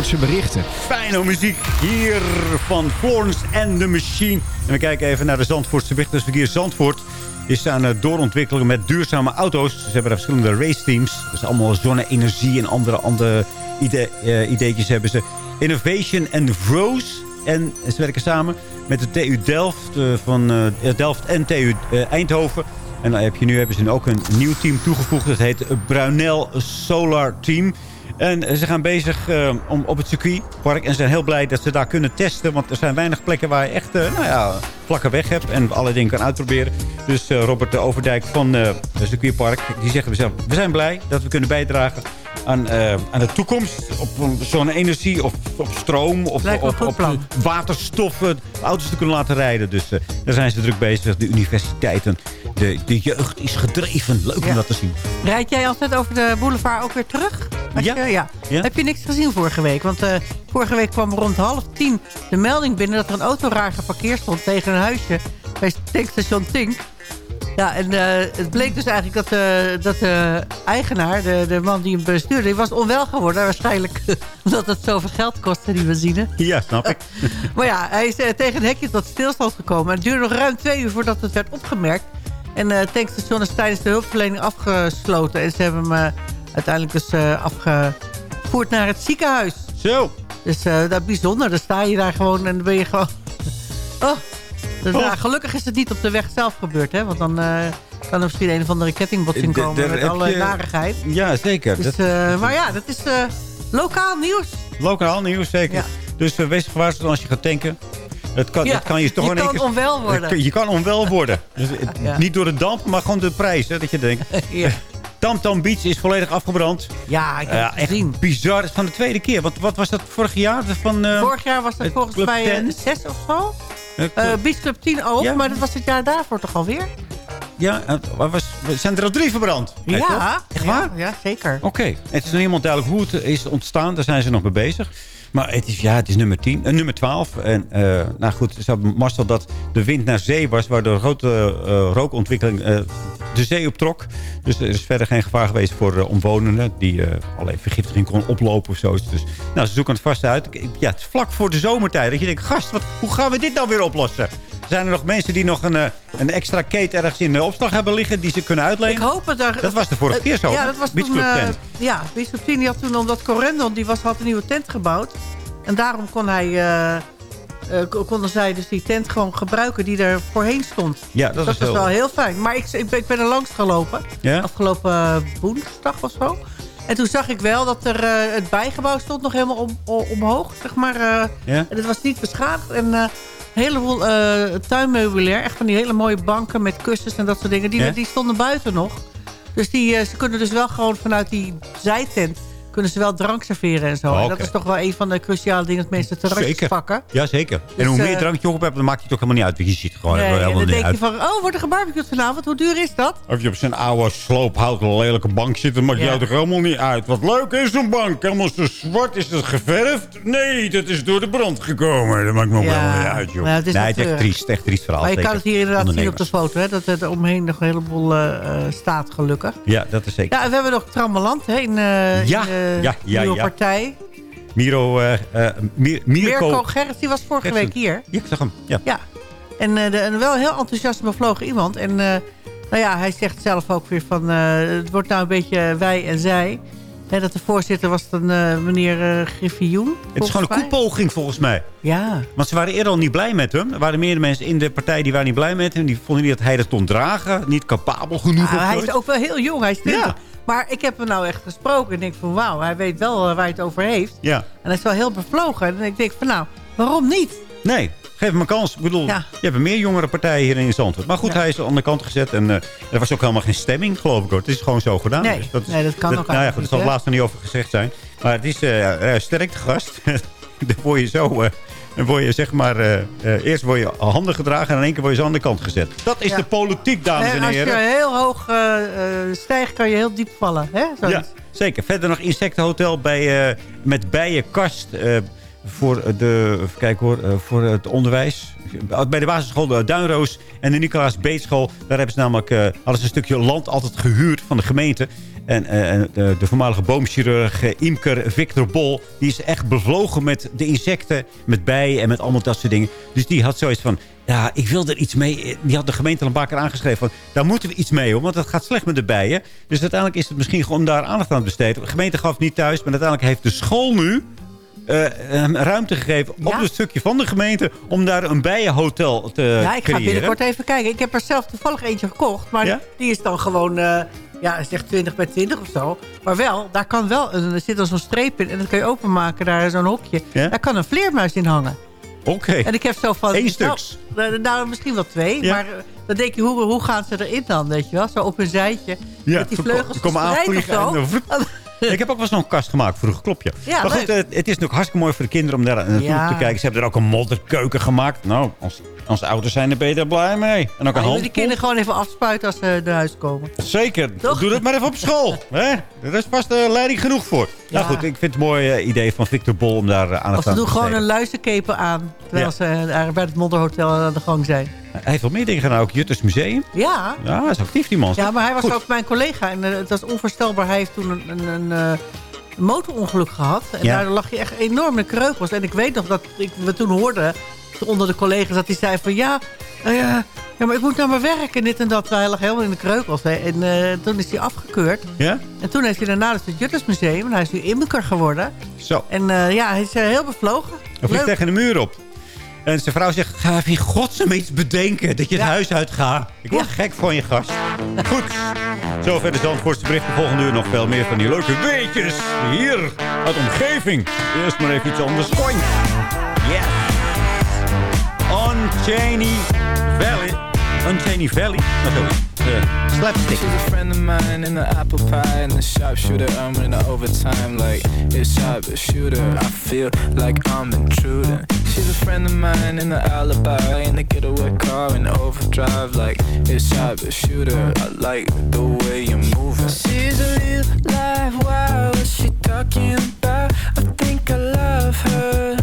S15: Berichten.
S10: Fijne muziek hier van Florence and the Machine. En we kijken even naar de Zandvoortse berichten. Dus verkeer Zandvoort is aan het doorontwikkelen met duurzame auto's. Ze hebben daar verschillende raceteams. Dus allemaal zonne-energie en andere, andere eh, ideetjes hebben ze. Innovation and Rose. En ze werken samen met de TU Delft, eh, van, eh, Delft en TU Eindhoven. En dan heb je nu hebben ze ook een nieuw team toegevoegd. Dat heet Brunel Solar Team. En ze gaan bezig eh, om, op het circuitpark. En zijn heel blij dat ze daar kunnen testen. Want er zijn weinig plekken waar je echt eh, nou ja, vlakke weg hebt. En alle dingen kan uitproberen. Dus eh, Robert de Overdijk van het circuitpark. Die zegt we zijn blij dat we kunnen bijdragen aan, eh, aan de toekomst. Op zo'n energie of op stroom of op, op
S11: plan.
S10: waterstof eh, auto's te kunnen laten rijden. Dus eh, daar zijn ze druk bezig. De universiteiten, de, de jeugd is gedreven. Leuk om dat te zien.
S11: Rijd jij altijd over de boulevard ook weer terug? Als
S10: Ja.
S11: Je, ja.
S10: Ja.
S11: Heb je niks gezien vorige week? Want eh, vorige week kwam rond half tien de melding binnen... dat er een auto raar geparkeerd stond tegen een huisje bij tankstation Tink. Ja, en eh, het bleek dus eigenlijk dat, eh, dat de eigenaar, de, de man die hem bestuurde... die was onwel geworden. Waarschijnlijk omdat het zoveel geld kostte, die benzine.
S10: Ja, snap ik.
S11: Maar ja, hij is eh, tegen een hekje tot stilstand gekomen. Het duurde nog ruim twee uur voordat het werd opgemerkt. En eh, het tankstation is tijdens de hulpverlening afgesloten. En ze hebben hem eh, uiteindelijk dus eh, afgevoerd naar het ziekenhuis.
S10: Zo.
S11: Dus eh, dat is bijzonder. Dan sta je daar gewoon en dan ben je gewoon... Oh. Dus,
S10: Oh.
S11: ja, gelukkig is het niet op de weg zelf gebeurd. Hè? Want dan eh, kan er misschien een of andere kettingbotsing
S10: De-
S11: komen met alle
S10: je-
S11: narigheid.
S10: Ja, zeker.
S11: Dus,
S10: Dat-
S11: eh, maar ja, dat is eh, lokaal nieuws.
S10: Lokaal nieuws, zeker.
S11: Ja.
S10: Dus uh, wees gewaarschuwd als je gaat tanken. Het kan,
S11: Ja,
S10: het kan je toch
S11: je kan
S10: keer-
S11: onwel worden.
S10: Je kan onwel worden. Dus,
S11: Ja.
S10: Niet door de damp, maar gewoon de prijs. Hè, dat je denkt.
S11: Ja.
S10: Tam Tam Beach is volledig afgebrand.
S11: Ja, ik heb het
S10: echt
S11: gezien.
S10: bizar. Het is van de tweede keer. Wat, wat was dat vorig jaar? Van, eh,
S11: Vorig jaar was dat volgens mij eh,
S10: 10?
S11: zes of zo.
S10: Eh,
S11: Eh Beach Club 10 ook,
S10: Ja.
S11: maar dat was het jaar daarvoor toch alweer?
S10: ja, het was, zijn er al drie verbrand?
S11: Ja?
S10: Echt waar?
S11: Ja, ja, zeker.
S10: Oké. Het is nog helemaal duidelijk hoe het is ontstaan. Daar zijn ze nog mee bezig. Maar het is, ja, het is nummer 10, eh, nummer 12. En eh, nou goed, ze Marcel dat de wind naar zee was... waardoor grote eh, rookontwikkeling eh, de zee optrok. Dus er is verder geen gevaar geweest voor omwonenden... die allerlei vergiftiging kon oplopen of zo. Dus nou, ze zoeken het vast uit. Ja, het is vlak voor de zomertijd. Dat je denkt, gast, wat, hoe gaan we dit nou weer oplossen? Zijn er nog mensen die nog een, eh, een extra kate ergens in de opslag hebben liggen... die ze kunnen uitlenen?
S11: Ik hoop het. Daar,
S10: Dat was de vorige
S11: eh,
S10: keer zo,
S11: Ja, dat was toen... Eh,
S10: tent.
S11: ja, Beach Club 10 die had toen, omdat Corendon, die was, had een nieuwe tent gebouwd. En daarom kon hij... eh, eh, k- konden zij dus die tent gewoon gebruiken die er voorheen stond.
S10: Ja, dat
S11: dat
S10: is
S11: was
S10: heel-
S11: wel heel fijn. Maar ik, ik, ben, ik ben er langs gelopen.
S10: Ja?
S11: Afgelopen eh, woensdag of zo. En toen zag ik wel dat er eh, het bijgebouw stond nog helemaal om, om- omhoog. Zeg maar. eh,
S10: Ja?
S11: En het was niet beschadigd. En eh, een heleboel eh tuinmeubilair. Echt van die hele mooie banken met kussens en dat soort dingen. Die,
S10: Ja?
S11: die stonden buiten nog. Dus die, eh, ze kunnen dus wel gewoon vanuit die zijtent... kunnen ze wel drank serveren en zo.
S10: Oh,
S11: En dat is toch wel een van de cruciale dingen... dat mensen
S10: Zeker.
S11: pakken.
S10: Ja, zeker. en
S11: Dus,
S10: hoe meer
S11: eh,
S10: drank je op hebt, dan maakt het toch helemaal niet uit. Je ziet gewoon
S11: Nee, en
S10: helemaal
S11: dan
S10: niet
S11: denk je van... oh, wordt er gebarbecued vanavond? Hoe duur is dat?
S10: Of je op zijn oude sloophouten lelijke bank zit, dan maakt
S11: Ja.
S10: jou toch helemaal niet uit. Wat leuk is zo'n bank. Helemaal zo zwart. Is het geverfd? Nee, dat is door de brand gekomen. Dat maakt me ook
S11: Ja.
S10: helemaal niet uit, joh.
S11: Nou, het is
S10: nee, het is echt
S11: treurig.
S10: triest. Echt triest verhaal.
S11: maar je kan het hier inderdaad zien op de foto. Hè, dat er omheen nog een heleboel eh, eh, staat, gelukkig.
S10: Ja, dat is zeker.
S11: Ja, en we hebben nog Trammeland hè, in, eh
S10: Ja,
S11: in
S10: ja, ja,
S11: nieuwe
S10: ja.
S11: partij.
S10: Miro, eh eh, Mir- Mirko...
S11: Mirko Gerrits, die was vorige week hier.
S10: Ja, ik zag hem. Ja.
S11: Ja. En eh, de, wel heel enthousiast bevlogen iemand. En eh, nou ja, hij zegt zelf ook weer van... eh, het wordt nou een beetje wij en zij. Hè, dat de voorzitter was dan eh, meneer eh Griffioen.
S10: Het is gewoon een koepoging volgens mij.
S11: Ja.
S10: Want ze waren eerder al niet blij met hem. Er waren meerdere mensen in de partij die waren niet blij met hem. Die vonden niet dat hij dat kon dragen. Niet capabel genoeg. Of
S11: hij is ook wel heel jong. Hij is 20.
S10: Ja.
S11: Maar ik heb hem nou echt gesproken. En denk van wauw, hij weet wel eh, waar hij het over heeft.
S10: Ja.
S11: En hij is wel heel bevlogen. En ik denk van nou, waarom niet?
S10: Nee, geef hem een kans. Ik bedoel,
S11: Ja.
S10: je hebt meer jongere partijen hier in Zandvoort. Maar goed,
S11: Ja.
S10: hij is aan de kant gezet. En eh, er was ook helemaal geen stemming, geloof ik. Hoor. Het is gewoon zo gedaan.
S11: Nee,
S10: Dus
S11: nee, dat kan ook
S10: Nou ja, goed,
S11: niet,
S10: zal laatst nog niet over gezegd zijn. Maar het is eh, sterk de gast. dan word je zo... dan word je zeg maar... eh, eh, eerst word je handen gedragen en in één keer word je zo aan de kant gezet. Dat is
S11: Ja.
S10: de politiek, dames en
S11: En als
S10: heren.
S11: je heel hoog eh, stijgt, kan je heel diep vallen. Hè? Zoiets.
S10: Ja, zeker. Verder nog insectenhotel bij, met bijenkast voor, de, kijken hoor, voor het onderwijs. bij de basisschool de Duinroos en de Nicolaas Beetschool. Daar hebben ze namelijk hadden ze een stukje land altijd gehuurd van de gemeente. En eh, de, de voormalige boomchirurg eh, Imker Victor Bol... die is echt bevlogen met de insecten, met bijen en met allemaal dat soort dingen. Dus die had zoiets van... Ja, ik wil er iets mee. Die had de gemeente al een paar keer aangeschreven van... daar moeten we iets mee, hoor, want het gaat slecht met de bijen. Dus uiteindelijk is het misschien gewoon om daar aandacht aan te besteden. De gemeente gaf niet thuis, maar uiteindelijk heeft de school nu... eh, ruimte gegeven op een stukje van de gemeente... om daar een bijenhotel te
S11: ja, ik ga
S10: creëren.
S11: binnenkort even kijken. Ik heb er zelf toevallig eentje gekocht. Maar
S10: Ja?
S11: die is dan gewoon, eh ja, is echt 20 bij 20 of zo. Maar wel, daar kan wel, er zit dan zo'n streep in. En dat kun je openmaken, daar zo'n hokje.
S10: Ja?
S11: Daar kan een vleermuis in hangen.
S10: Oké.
S11: En ik heb zo van...
S10: Eén
S11: nou,
S10: stuks.
S11: Nou, nou, misschien wel twee.
S10: Ja.
S11: Maar eh, dan denk je, hoe, hoe gaan ze erin dan, weet je wel? Zo op een zijtje. met die vleugels
S10: komen aanvliegen. en dan- Ik heb ook wel eens nog een kast gemaakt vroeger, klopt je.
S11: Ja,
S10: maar goed, eh, het is natuurlijk hartstikke mooi voor de kinderen om daar naartoe
S11: Ja.
S10: te kijken. Ze hebben er ook een modderkeuken gemaakt. Nou, als, als ouders zijn er beter blij mee. En ook een
S11: je
S10: hand.
S11: die kinderen gewoon even afspuiten als ze naar huis komen.
S10: Zeker. Doe dat maar even op school. Hè? Er is vast eh, leiding genoeg voor. Nou goed, ik vind het een mooi eh, idee van Victor Bol om daar uh, aandacht
S11: Of ze
S10: aan te
S11: doen gewoon een luizenkepen aan. Terwijl
S10: Ja.
S11: ze eh, daar bij het Modderhotel aan de gang zijn.
S10: Hij heeft wel meer dingen gedaan. Ook Jutters Museum.
S11: Ja.
S10: Ja, hij is actief die man.
S11: Ja, maar hij was
S10: Goed.
S11: ook mijn collega. En eh, het was onvoorstelbaar. Hij heeft toen een, een, een eh, motorongeluk gehad. En
S10: Ja.
S11: daardoor lag hij echt enorm in de kreukels. En ik weet nog dat ik, we toen hoorden onder de collega's... dat hij zei van ja, eh, ja, ja, maar ik moet naar mijn werk en dit en dat. Hij lag helemaal in de kreukels. Hè. En eh, toen is hij afgekeurd.
S10: Ja?
S11: En toen heeft hij daarna dus het Juttersmuseum. En hij is nu imker geworden.
S10: Zo.
S11: En eh, ja, hij is heel bevlogen.
S10: Hij vliegt tegen de muur op. En zijn vrouw zegt, ga even in godsnaam iets bedenken. Dat je het huis uitgaat. Ik word gek van je gast. Goed. Zover de Zandvoortse berichten. Volgende uur nog veel meer van die leuke weetjes. Hier uit de omgeving. Eerst maar even iets anders. Coin. Yes. Unchained Valley. Unchained Valley. Nou, zo. Uh, slapstick.
S13: She's a friend of mine in the apple pie and the sharpshooter. I'm in the overtime like it's sharpshooter. I feel like I'm intruding. She's a friend of mine in the alibi in the getaway car in overdrive like it's sharpshooter. I like the way you're moving. She's a real life. Wow, what's she talking about? I think I love her.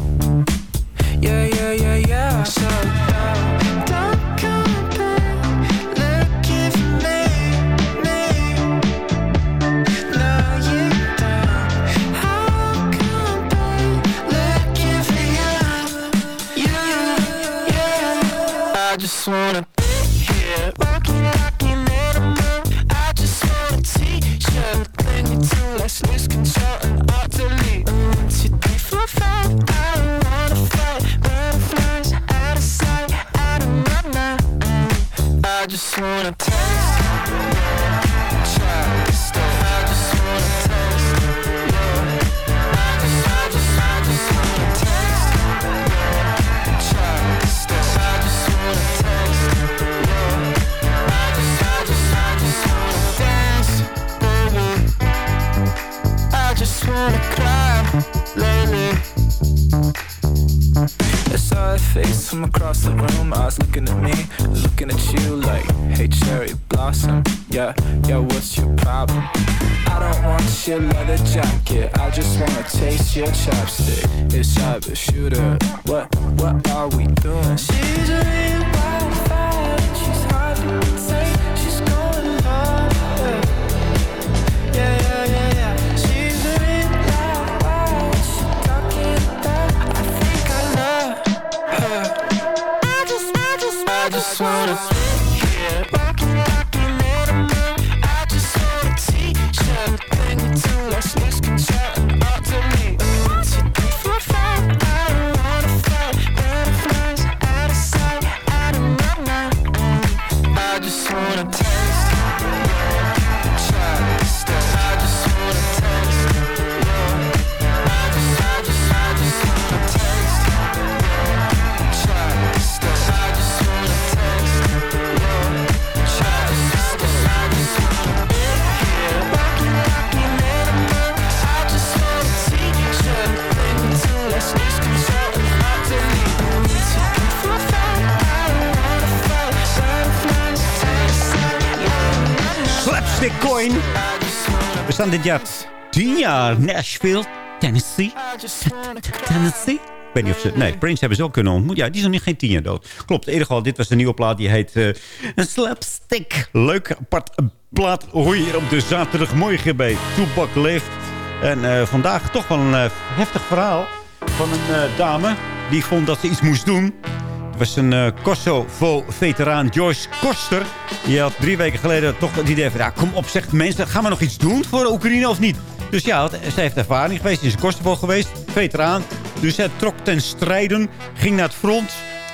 S13: I face from across the room. Was looking at me, looking at you like, hey, cherry blossom. Yeah, yeah, what's your problem? I don't want your leather jacket. I just wanna taste your chapstick. It's sharp shooter. What, what are we doing? She's a real wildfire. She's hard to contain. just wanna be here. I just wanna teach you a thing
S10: or Coin. We staan dit jaar 10 jaar Nashville, Tennessee. Tennessee. weet niet of ze... Nee, Prince hebben ze ook kunnen ontmoeten. Ja, die is nog niet geen tien jaar dood. Klopt, in ieder geval, dit was de nieuwe plaat. Die heet eh, een Slapstick. Leuk apart plaat hoor hier op de zaterdagmorgen bij Toepak Leeft. En eh, vandaag toch wel een eh, heftig verhaal van een dame... die vond dat ze iets moest doen... Was een eh, Kosovo-veteraan, Joyce Koster. Die had drie weken geleden toch het idee van... Ja, kom op, zegt mensen, gaan we nog iets doen voor Oekraïne of niet? Dus ja, had- zij heeft ervaring geweest. Ze is in Kosovo geweest, veteraan. Dus zij trok ten strijden, ging naar het front...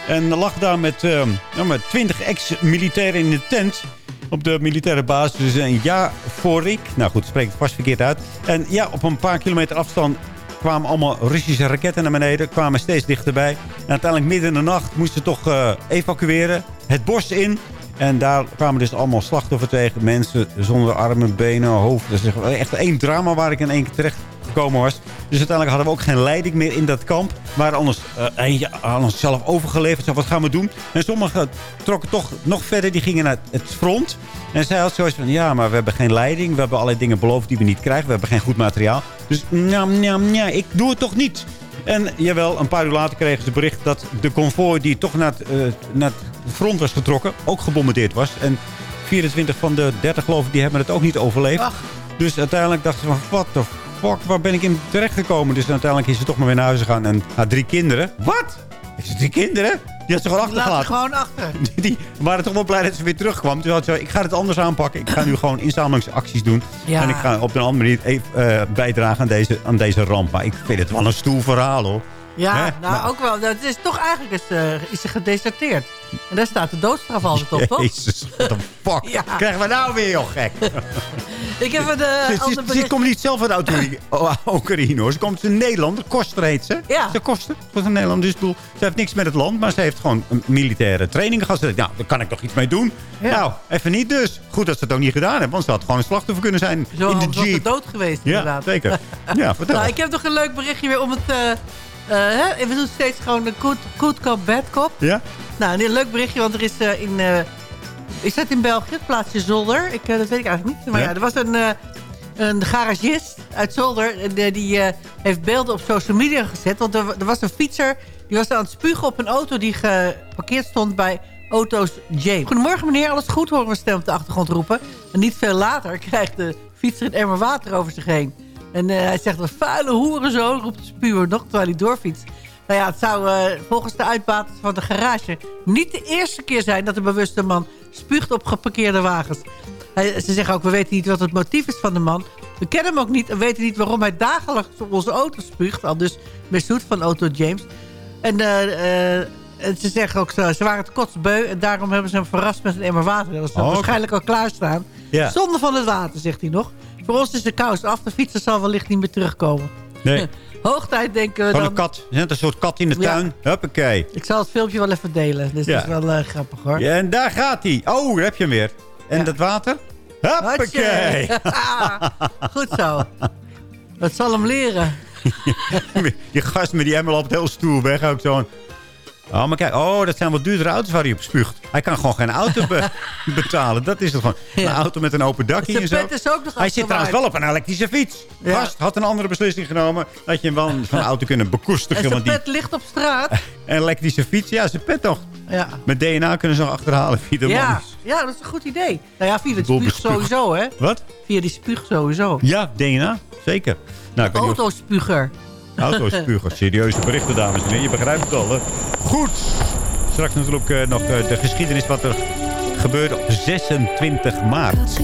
S10: en lag daar met, eh, nou, met 20 ex-militairen in de tent... op de militaire basis. Dus een jaar voor ik. Nou goed, spreek het vast verkeerd uit. En ja, op een paar kilometer afstand kwamen allemaal Russische raketten naar beneden. Kwamen steeds dichterbij. En uiteindelijk midden in de nacht moesten ze toch eh, evacueren. Het bos in. En daar kwamen dus allemaal slachtoffers tegen. Mensen zonder armen, benen, hoofd. Dat is echt één drama waar ik in één keer terecht gekomen was. Dus uiteindelijk hadden we ook geen leiding meer in dat kamp. Maar anders eh, eentje aan onszelf overgeleverd. Zo, wat gaan we doen? En sommigen trokken toch nog verder. Die gingen naar het front. En zij had zoiets van, ja, maar we hebben geen leiding. We hebben allerlei dingen beloofd die we niet krijgen. We hebben geen goed materiaal. Dus, njam, njam, njam, ik doe het toch niet. En jawel, een paar uur later kregen ze bericht dat de konvooi die toch naar het, eh, naar het front was getrokken, ook gebombardeerd was. En 24 van de 30 geloof ik, die hebben het ook niet overleefd. Dus uiteindelijk dachten ze van, what the fuck, waar ben ik in terecht gekomen? Dus uiteindelijk is ze toch maar weer naar huis gegaan. En haar drie kinderen, wat? Is het drie kinderen? Die had ze gewoon
S11: Laat ze
S10: achtergelaten.
S11: gewoon achter.
S10: Die, die waren toch wel blij dat ze weer terugkwam. Dus had ze, ik ga het anders aanpakken. Ik ga nu gewoon inzamelingsacties doen.
S11: Ja.
S10: En ik ga op een andere manier even, eh, bijdragen aan deze, aan deze ramp. Maar ik vind het wel een stoel verhaal hoor.
S11: Ja,
S10: Hè?
S11: nou
S10: Maar-
S11: ook wel. Dat is toch eigenlijk is, eh, is ze gedeserteerd. En daar staat de doodstraf altijd op, toch?
S10: Jezus, what the fuck.
S11: Ja.
S10: Krijgen we nou weer, joh, gek.
S11: Ik heb een uh,
S10: Ze,
S11: ander
S10: komt niet zelf uit Oekraïne, hoor. Ze komt in Nederland. Koster heet ze.
S11: Ja.
S10: Ze koster. Ze komt in Nederland. Dus bedoel, ze heeft niks met het land. Maar ze heeft gewoon een militaire training gehad. Ze dacht, nou, daar kan ik toch iets mee doen. Nou, even niet dus. Goed dat ze het ook niet gedaan hebben. Want ze had gewoon een slachtoffer kunnen zijn
S11: Zo
S10: in de
S11: was ze
S10: jeep.
S11: dood geweest,
S10: Ja,
S11: inderdaad.
S10: zeker. Ja, vertel.
S11: Nou, ik heb nog een leuk berichtje weer om het... eh, eh, hè, we doen steeds gewoon de good, good cop, bad cop.
S10: Ja?
S11: Nou, een leuk berichtje, want er is eh, in... is dat in België, het plaatsje Zolder? Ik, eh, dat weet ik eigenlijk niet. Maar
S10: Ja.
S11: ja, er was een, eh, een garagist uit Zolder. eh, die eh, heeft beelden op social media gezet. Want er, er was een fietser, die was aan het spugen op een auto... die geparkeerd stond bij auto's James. Goedemorgen meneer, alles goed? Horen we een stem op de achtergrond roepen. En niet veel later krijgt de fietser een emmer water over zich heen. En hij zegt, wat vuile hoerenzoon, roept de spuwer nog terwijl hij doorfietst. Nou ja, het zou eh, volgens de uitbaters van de garage niet de eerste keer zijn... dat een bewuste man spuugt op geparkeerde wagens. Hij, ze zeggen ook, we weten niet wat het motief is van de man. We kennen hem ook niet en weten niet waarom hij dagelijks op onze auto spuugt. Al dus Messoud van Auto James. En eh, eh, en ze zeggen ook, ze waren het kotsbeu... en daarom hebben ze hem verrast met een emmer water. Dat was
S10: Oh,
S11: waarschijnlijk al klaarstaan.
S10: Ja.
S11: Zonde van het water, zegt hij nog. Voor ons is de kous af. De fietser zal wellicht niet meer terugkomen.
S10: Nee.
S11: Hoog tijd denken we
S10: Gewoon
S11: dan...
S10: een kat. Net een soort kat in de
S11: Ja.
S10: tuin. Huppakee.
S11: Ik zal het filmpje wel even delen. Dus
S10: Ja.
S11: dat is wel eh, grappig hoor.
S10: Ja, en daar gaat hij. Oh, daar heb je hem weer. En dat water? Huppakee.
S11: Goed zo. Dat zal hem leren.
S10: die gast met die emmer loopt heel stoer weg. Ook zo. Oh, maar kijk. Oh, dat zijn wat duurdere auto's waar hij op spuugt. Hij kan gewoon geen auto be- betalen. Dat is het gewoon. Een auto met een open dakje en zo.
S11: pet is ook nog
S10: Hij zit trouwens wel op een elektrische fiets.
S11: Ja.
S10: Gast had een andere beslissing genomen. Dat je hem wel zo'n auto kunnen
S11: En
S10: bekoestigen.
S11: zijn
S10: Want die
S11: pet ligt op straat.
S10: een elektrische fiets, ja, zijn pet nog.
S11: Ja.
S10: Met DNA kunnen ze nog achterhalen via de
S11: Ja.
S10: man.
S11: ja, dat is een goed idee. Nou ja, via de spuug sowieso, hè?
S10: Wat?
S11: Via die spuug sowieso.
S10: Ja, DNA. Zeker. Nou, niet of-
S11: Autospuger.
S10: Serieuze berichten, dames en heren. Je begrijpt het al, hè? Goed. Straks natuurlijk eh, nog eh, de geschiedenis wat er gebeurde op 26 maart.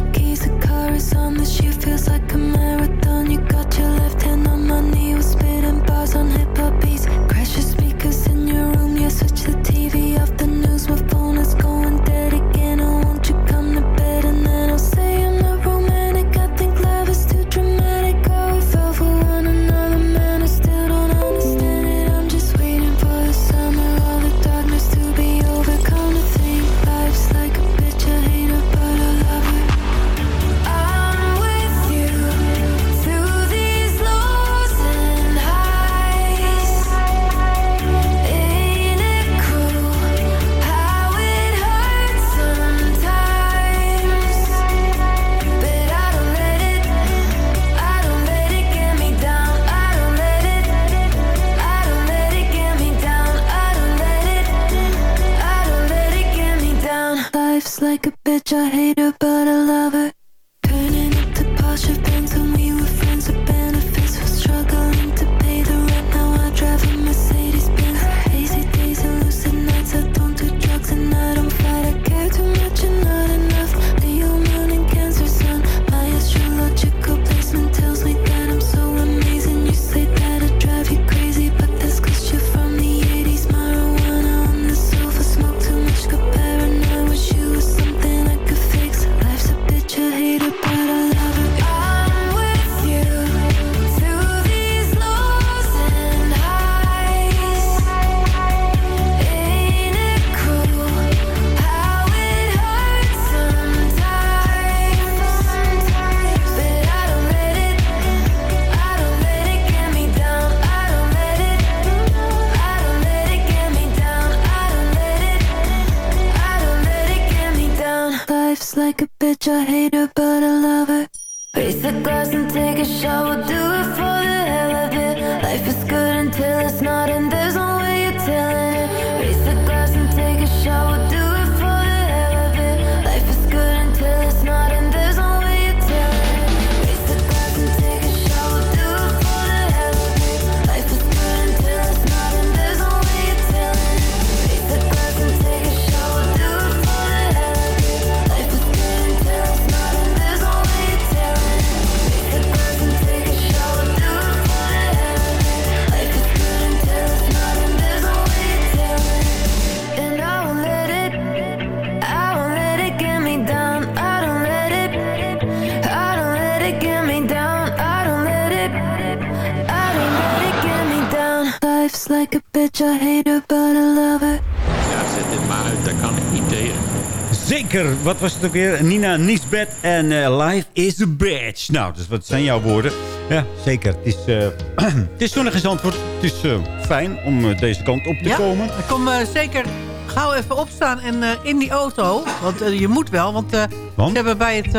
S10: Wat was het ook weer? Nina Nisbet en eh, Life is a bitch. Nou, dus wat zijn jouw woorden? Ja, zeker. Het is, eh het is zonnig in Zandvoort. Het is eh, fijn om deze kant op te
S11: Ja,
S10: komen.
S11: ik kom zeker gauw even opstaan en in die auto. Want je moet wel, want,
S10: Want?
S11: ze hebben bij, het,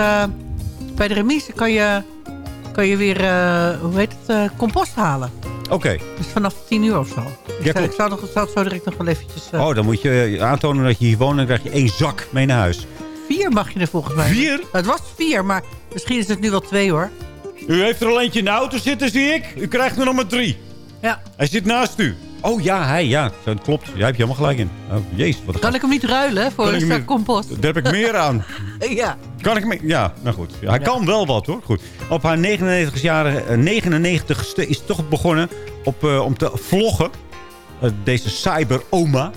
S11: bij de remise kan je, kan je weer, hoe heet het, compost halen.
S10: Oké.
S11: Dus vanaf 10 uur of zo.
S10: Ja,
S11: ik,
S10: klopt.
S11: ik zou, nog, zou het zo direct nog wel eventjes... eh,
S10: Oh, dan moet je aantonen dat je hier woont en dan krijg je één zak mee naar huis.
S11: Vier mag je er volgens mij.
S10: Vier?
S11: Het was vier, maar misschien is het nu wel twee hoor.
S10: U heeft er al eentje in de auto zitten, zie ik. U krijgt er nog maar drie.
S11: Ja.
S10: Hij zit naast u. Oh ja, hij, ja. Dat klopt. Jij hebt je helemaal gelijk in. Oh, jezus, wat een
S11: Kan ik hem niet ruilen voor
S10: Kan
S11: een zak compost?
S10: Daar heb ik meer aan.
S11: ja.
S10: Kan ik mee? Ja, nou goed. Ja, hij kan wel wat hoor. Goed. Op haar 99-jarige, eh, 99ste is het toch begonnen op, eh, om te vloggen. Eh, deze cyber-oma.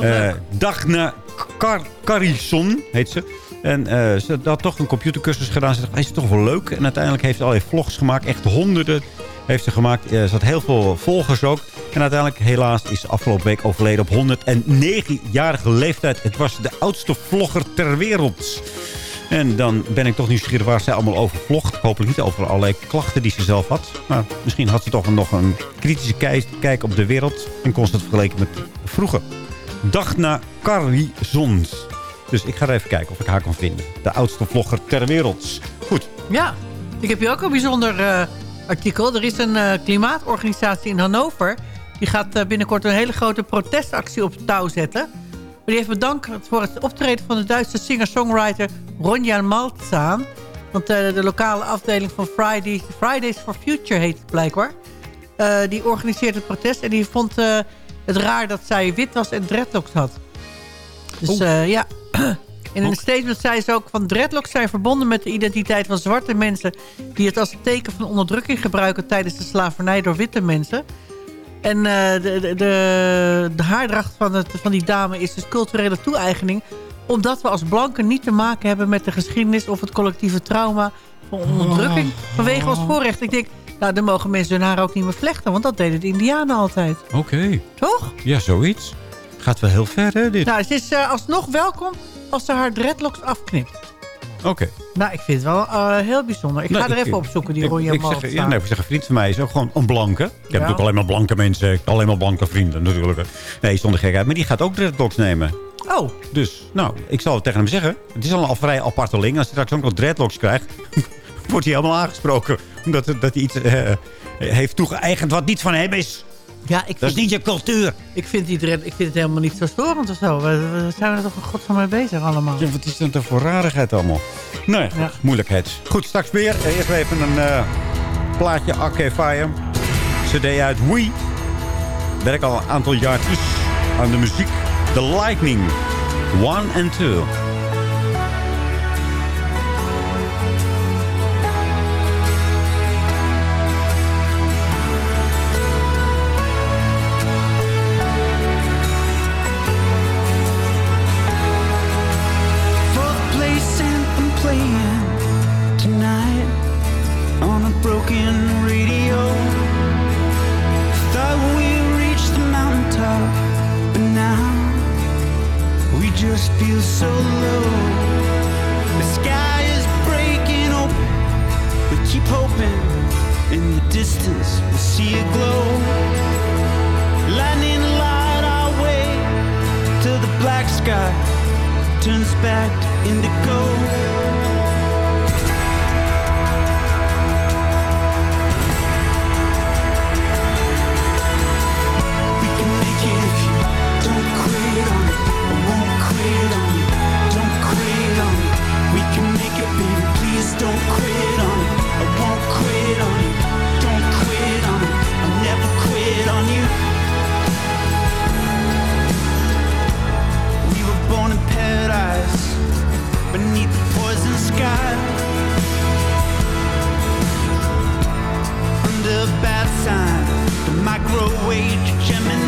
S10: Eh. Dagna Car Carison heet ze. En ze had toch een computercursus gedaan. Ze dacht, hij is toch wel leuk. En uiteindelijk heeft ze allerlei vlogs gemaakt. Echt honderden heeft ze gemaakt. Eh, ze had heel veel volgers ook. En uiteindelijk, helaas, is afgelopen week overleden op 109-jarige leeftijd. Het was de oudste vlogger ter wereld. En dan ben ik toch nieuwsgierig waar zij allemaal over vlogt. Hopelijk niet over allerlei klachten die ze zelf had. Maar misschien had ze toch nog een kritische kijk, op de wereld. En het vergeleken met vroeger. Dagna Carizons. Dus ik ga er even kijken of ik haar kan vinden. De oudste vlogger ter wereld. Goed.
S11: Ja, ik heb hier ook een bijzonder eh, artikel. Er is een eh, klimaatorganisatie in Hannover. Die gaat eh, binnenkort een hele grote protestactie op touw zetten. Maar die heeft bedankt voor het optreden van de Duitse singer-songwriter Ronja Maltzaan. Want eh, de lokale afdeling van Fridays, Fridays for Future heet het blijkbaar. Eh, die organiseert het protest en die vond eh, het raar dat zij wit was en dreadlocks had. Dus eh, ja... In een statement zei ze ook van dreadlocks zijn verbonden met de identiteit van zwarte mensen... die het als teken van onderdrukking gebruiken tijdens de slavernij door witte mensen. En eh, de, de, de, de haardracht van, het, van die dame is dus culturele toe-eigening... omdat we als blanken niet te maken hebben met de geschiedenis... of het collectieve trauma van onderdrukking vanwege ons voorrecht. Ik denk, nou dan mogen mensen hun haar ook niet meer vlechten... want dat deden de indianen altijd.
S10: Oké.
S11: Toch?
S10: Ja, zoiets. Gaat wel heel ver, hè, dit?
S11: Nou, ze is eh, alsnog welkom als ze haar dreadlocks afknipt.
S10: Oké.
S11: Nou, ik vind het wel eh, heel bijzonder. Ik ga
S10: Nou,
S11: er
S10: ik-
S11: even opzoeken, die
S10: ik, ik zeg, ja, nee, ik zeg, een vriend van mij is ook gewoon een blanke. Ik heb natuurlijk alleen maar blanke mensen. Alleen maar blanke vrienden natuurlijk. Nee, zonder gekheid. Maar die gaat ook dreadlocks nemen.
S11: Oh.
S10: Dus, nou, ik zal het tegen hem zeggen. Het is al een vrij aparteling. Als hij straks ook nog dreadlocks krijgt, wordt hij helemaal aangesproken. Omdat dat hij iets eh, heeft toegeëigend wat niet van hem is.
S11: Ja, ik
S10: Dat is niet je cultuur.
S11: Ik vind, iedereen, ik vind het helemaal niet zo storend of zo. We, we zijn er toch een god van mee bezig allemaal.
S10: Ja, wat is dat toch voor rarigheid allemaal? Nou ja,
S11: Ja.
S10: moeilijkheid. Goed, straks weer. Eh, Eerst even een eh, plaatje Arcade Fire. CD uit Wii. Werk al een aantal jaartjes aan de muziek. The Lightning. One and Two.
S4: We just feel so low. The sky is breaking open. We keep hoping in the distance we'll see a glow. Lightning light our way to the black sky turns back indigo. awake, Gemini.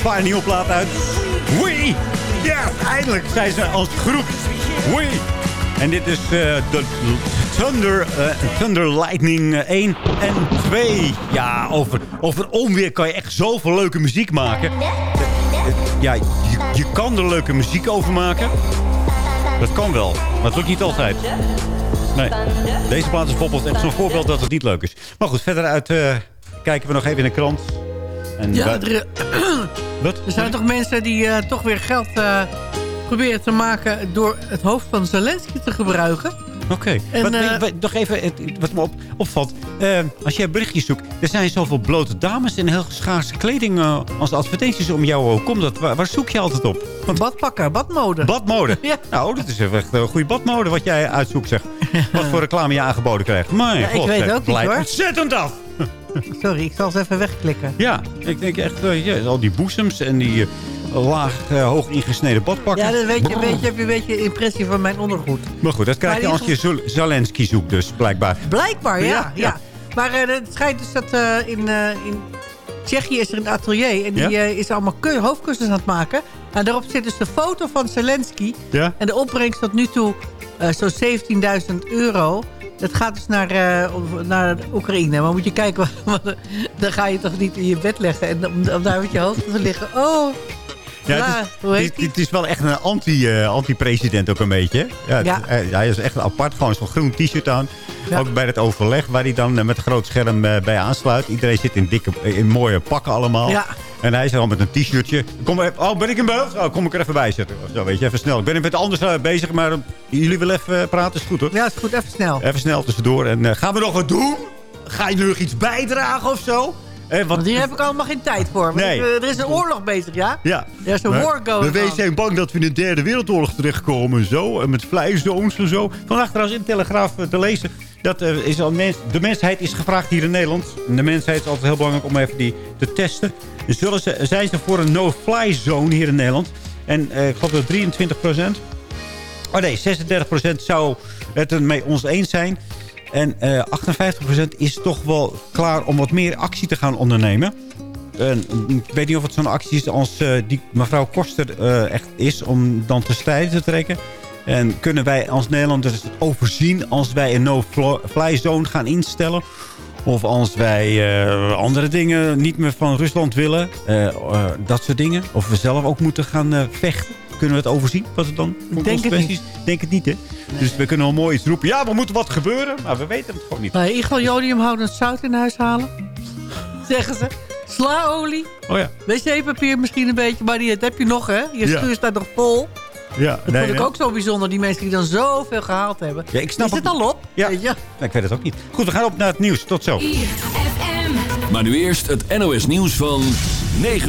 S10: Fire, nieuwe plaat uit. Wee! Ja, eindelijk zijn ze als groep. Wee! En dit is eh, de Thunder, eh, Thunder Lightning eh, 1 en 2. Ja, over, over onweer kan je echt zoveel leuke muziek maken. Eh, eh, Ja, je, je kan er leuke muziek over maken. Dat kan wel, maar het lukt niet altijd. Nee. Deze plaat is bijvoorbeeld echt zo'n voorbeeld dat het niet leuk is. Maar goed, verder uit eh, kijken we nog even in de krant. En
S11: Ja,
S10: Wat?
S11: er zijn toch mensen die eh, toch weer geld eh, proberen te maken... door het hoofd van Zelensky te gebruiken.
S10: Oké. Wat,
S11: eh,
S10: wat- nog even, wat me op, opvalt. als jij berichtjes zoekt, er zijn zoveel blote dames in heel schaarse kleding als advertenties om jou. Hoe komt dat? Waar, waar zoek je altijd op?
S11: Badpakken, badmode.
S10: Badmode?
S11: Ja.
S10: Nou, dat is echt een goede badmode wat jij uitzoekt, zeg. Wat voor reclame je aangeboden krijgt. Maar
S11: Ja, ik weet ook niet, hoor.
S10: ontzettend af.
S11: Sorry, ik zal ze even wegklikken.
S10: Ja, ik denk echt, eh, ja, al die boezems en die eh, laag, eh, hoog ingesneden badpakken.
S11: Ja, dan weet je, weet je, heb je een beetje een impressie van mijn ondergoed.
S10: Maar goed, dat krijg je als je Zelensky zoekt dus, blijkbaar.
S11: Blijkbaar, ja.
S10: Ja.
S11: Maar het schijnt dus dat in, in Tsjechië is er een atelier. En die
S10: Ja?
S11: is allemaal ku- hoofdkussens aan het maken. En daarop zit dus de foto van Zelensky.
S10: Ja?
S11: En de opbrengst tot nu toe zo'n 17.000 euro. Dat gaat dus naar, eh, naar Oekraïne. Maar moet je kijken, wat- dan ga je toch niet in je bed leggen. En om, om daar met je hoofd te liggen. Oh,
S10: Ja, het,
S11: hoe
S10: is, dit is wel echt een anti, eh, anti-president ook een beetje. Ja, het- eh, hij is echt apart. Gewoon zo'n groen t-shirt aan. Ook bij het overleg waar hij dan eh, met een groot scherm bij aansluit. Iedereen zit in, dikke, in mooie pakken allemaal.
S11: Ja.
S10: En hij is al met een t-shirtje. Kom oh, ben ik in beeld? Oh, kom ik er even bij zetten. Zo, weet je, even snel. Ik ben met anders bezig, maar jullie willen even praten? Is goed hoor.
S11: ja, is goed. Even snel.
S10: Even snel tussendoor. En gaan we nog wat doen? Ga je nu nog iets bijdragen of zo? Eh, want,
S11: hier heb ik allemaal geen tijd voor. Want
S10: Nee.
S11: ik, eh, er is een oorlog bezig, ja?
S10: Ja.
S11: Er is een
S10: Maar
S11: war going
S10: We
S11: on.
S10: zijn bang dat we in de derde wereldoorlog terechtkomen en zo. En met vlijzoons en zo. Vandaag trouwens in de Telegraaf eh, te lezen. Dat eh, is al mens, de mensheid is gevraagd hier in Nederland. En de mensheid is altijd heel belangrijk om even die te testen. Zullen ze, zijn ze voor een no-fly zone hier in Nederland. En eh, ik geloof dat 23 procent... Oh nee, 36 procent zou het er mee ons eens zijn. En eh 58 procent is toch wel klaar om wat meer actie te gaan ondernemen. En, ik weet niet of het zo'n actie is als eh, die mevrouw Koster eh, echt is... om dan te strijden te trekken. En kunnen wij als Nederlanders het overzien... als wij een no-fly zone gaan instellen... Of als wij eh, andere dingen niet meer van Rusland willen. eh, eh, dat soort dingen. Of we zelf ook moeten gaan eh, vechten. Kunnen we het overzien? Wat het dan voor
S11: denk het?
S10: Ik Denk het niet, hè? Dus we kunnen wel mooi iets roepen. Ja, er moet wat gebeuren. Maar we weten het gewoon niet.
S11: In ieder geval jodiumhoudend zout in huis halen. Zeggen ze. Slaolie.
S10: Oh ja.
S11: Wc-papier misschien een beetje. Maar die dat heb je nog, hè? Je
S10: Ja.
S11: schuur staat nog vol.
S10: Ja,
S11: Dat vond ik ook zo bijzonder. Die mensen die dan zoveel gehaald hebben.
S10: Ja, ik snap
S11: is het al op?
S10: Ja.
S11: Weet je?
S10: Ja, Ik weet het ook niet. Goed, we gaan op naar het nieuws. Tot zo.
S2: Maar nu eerst het NOS nieuws van 9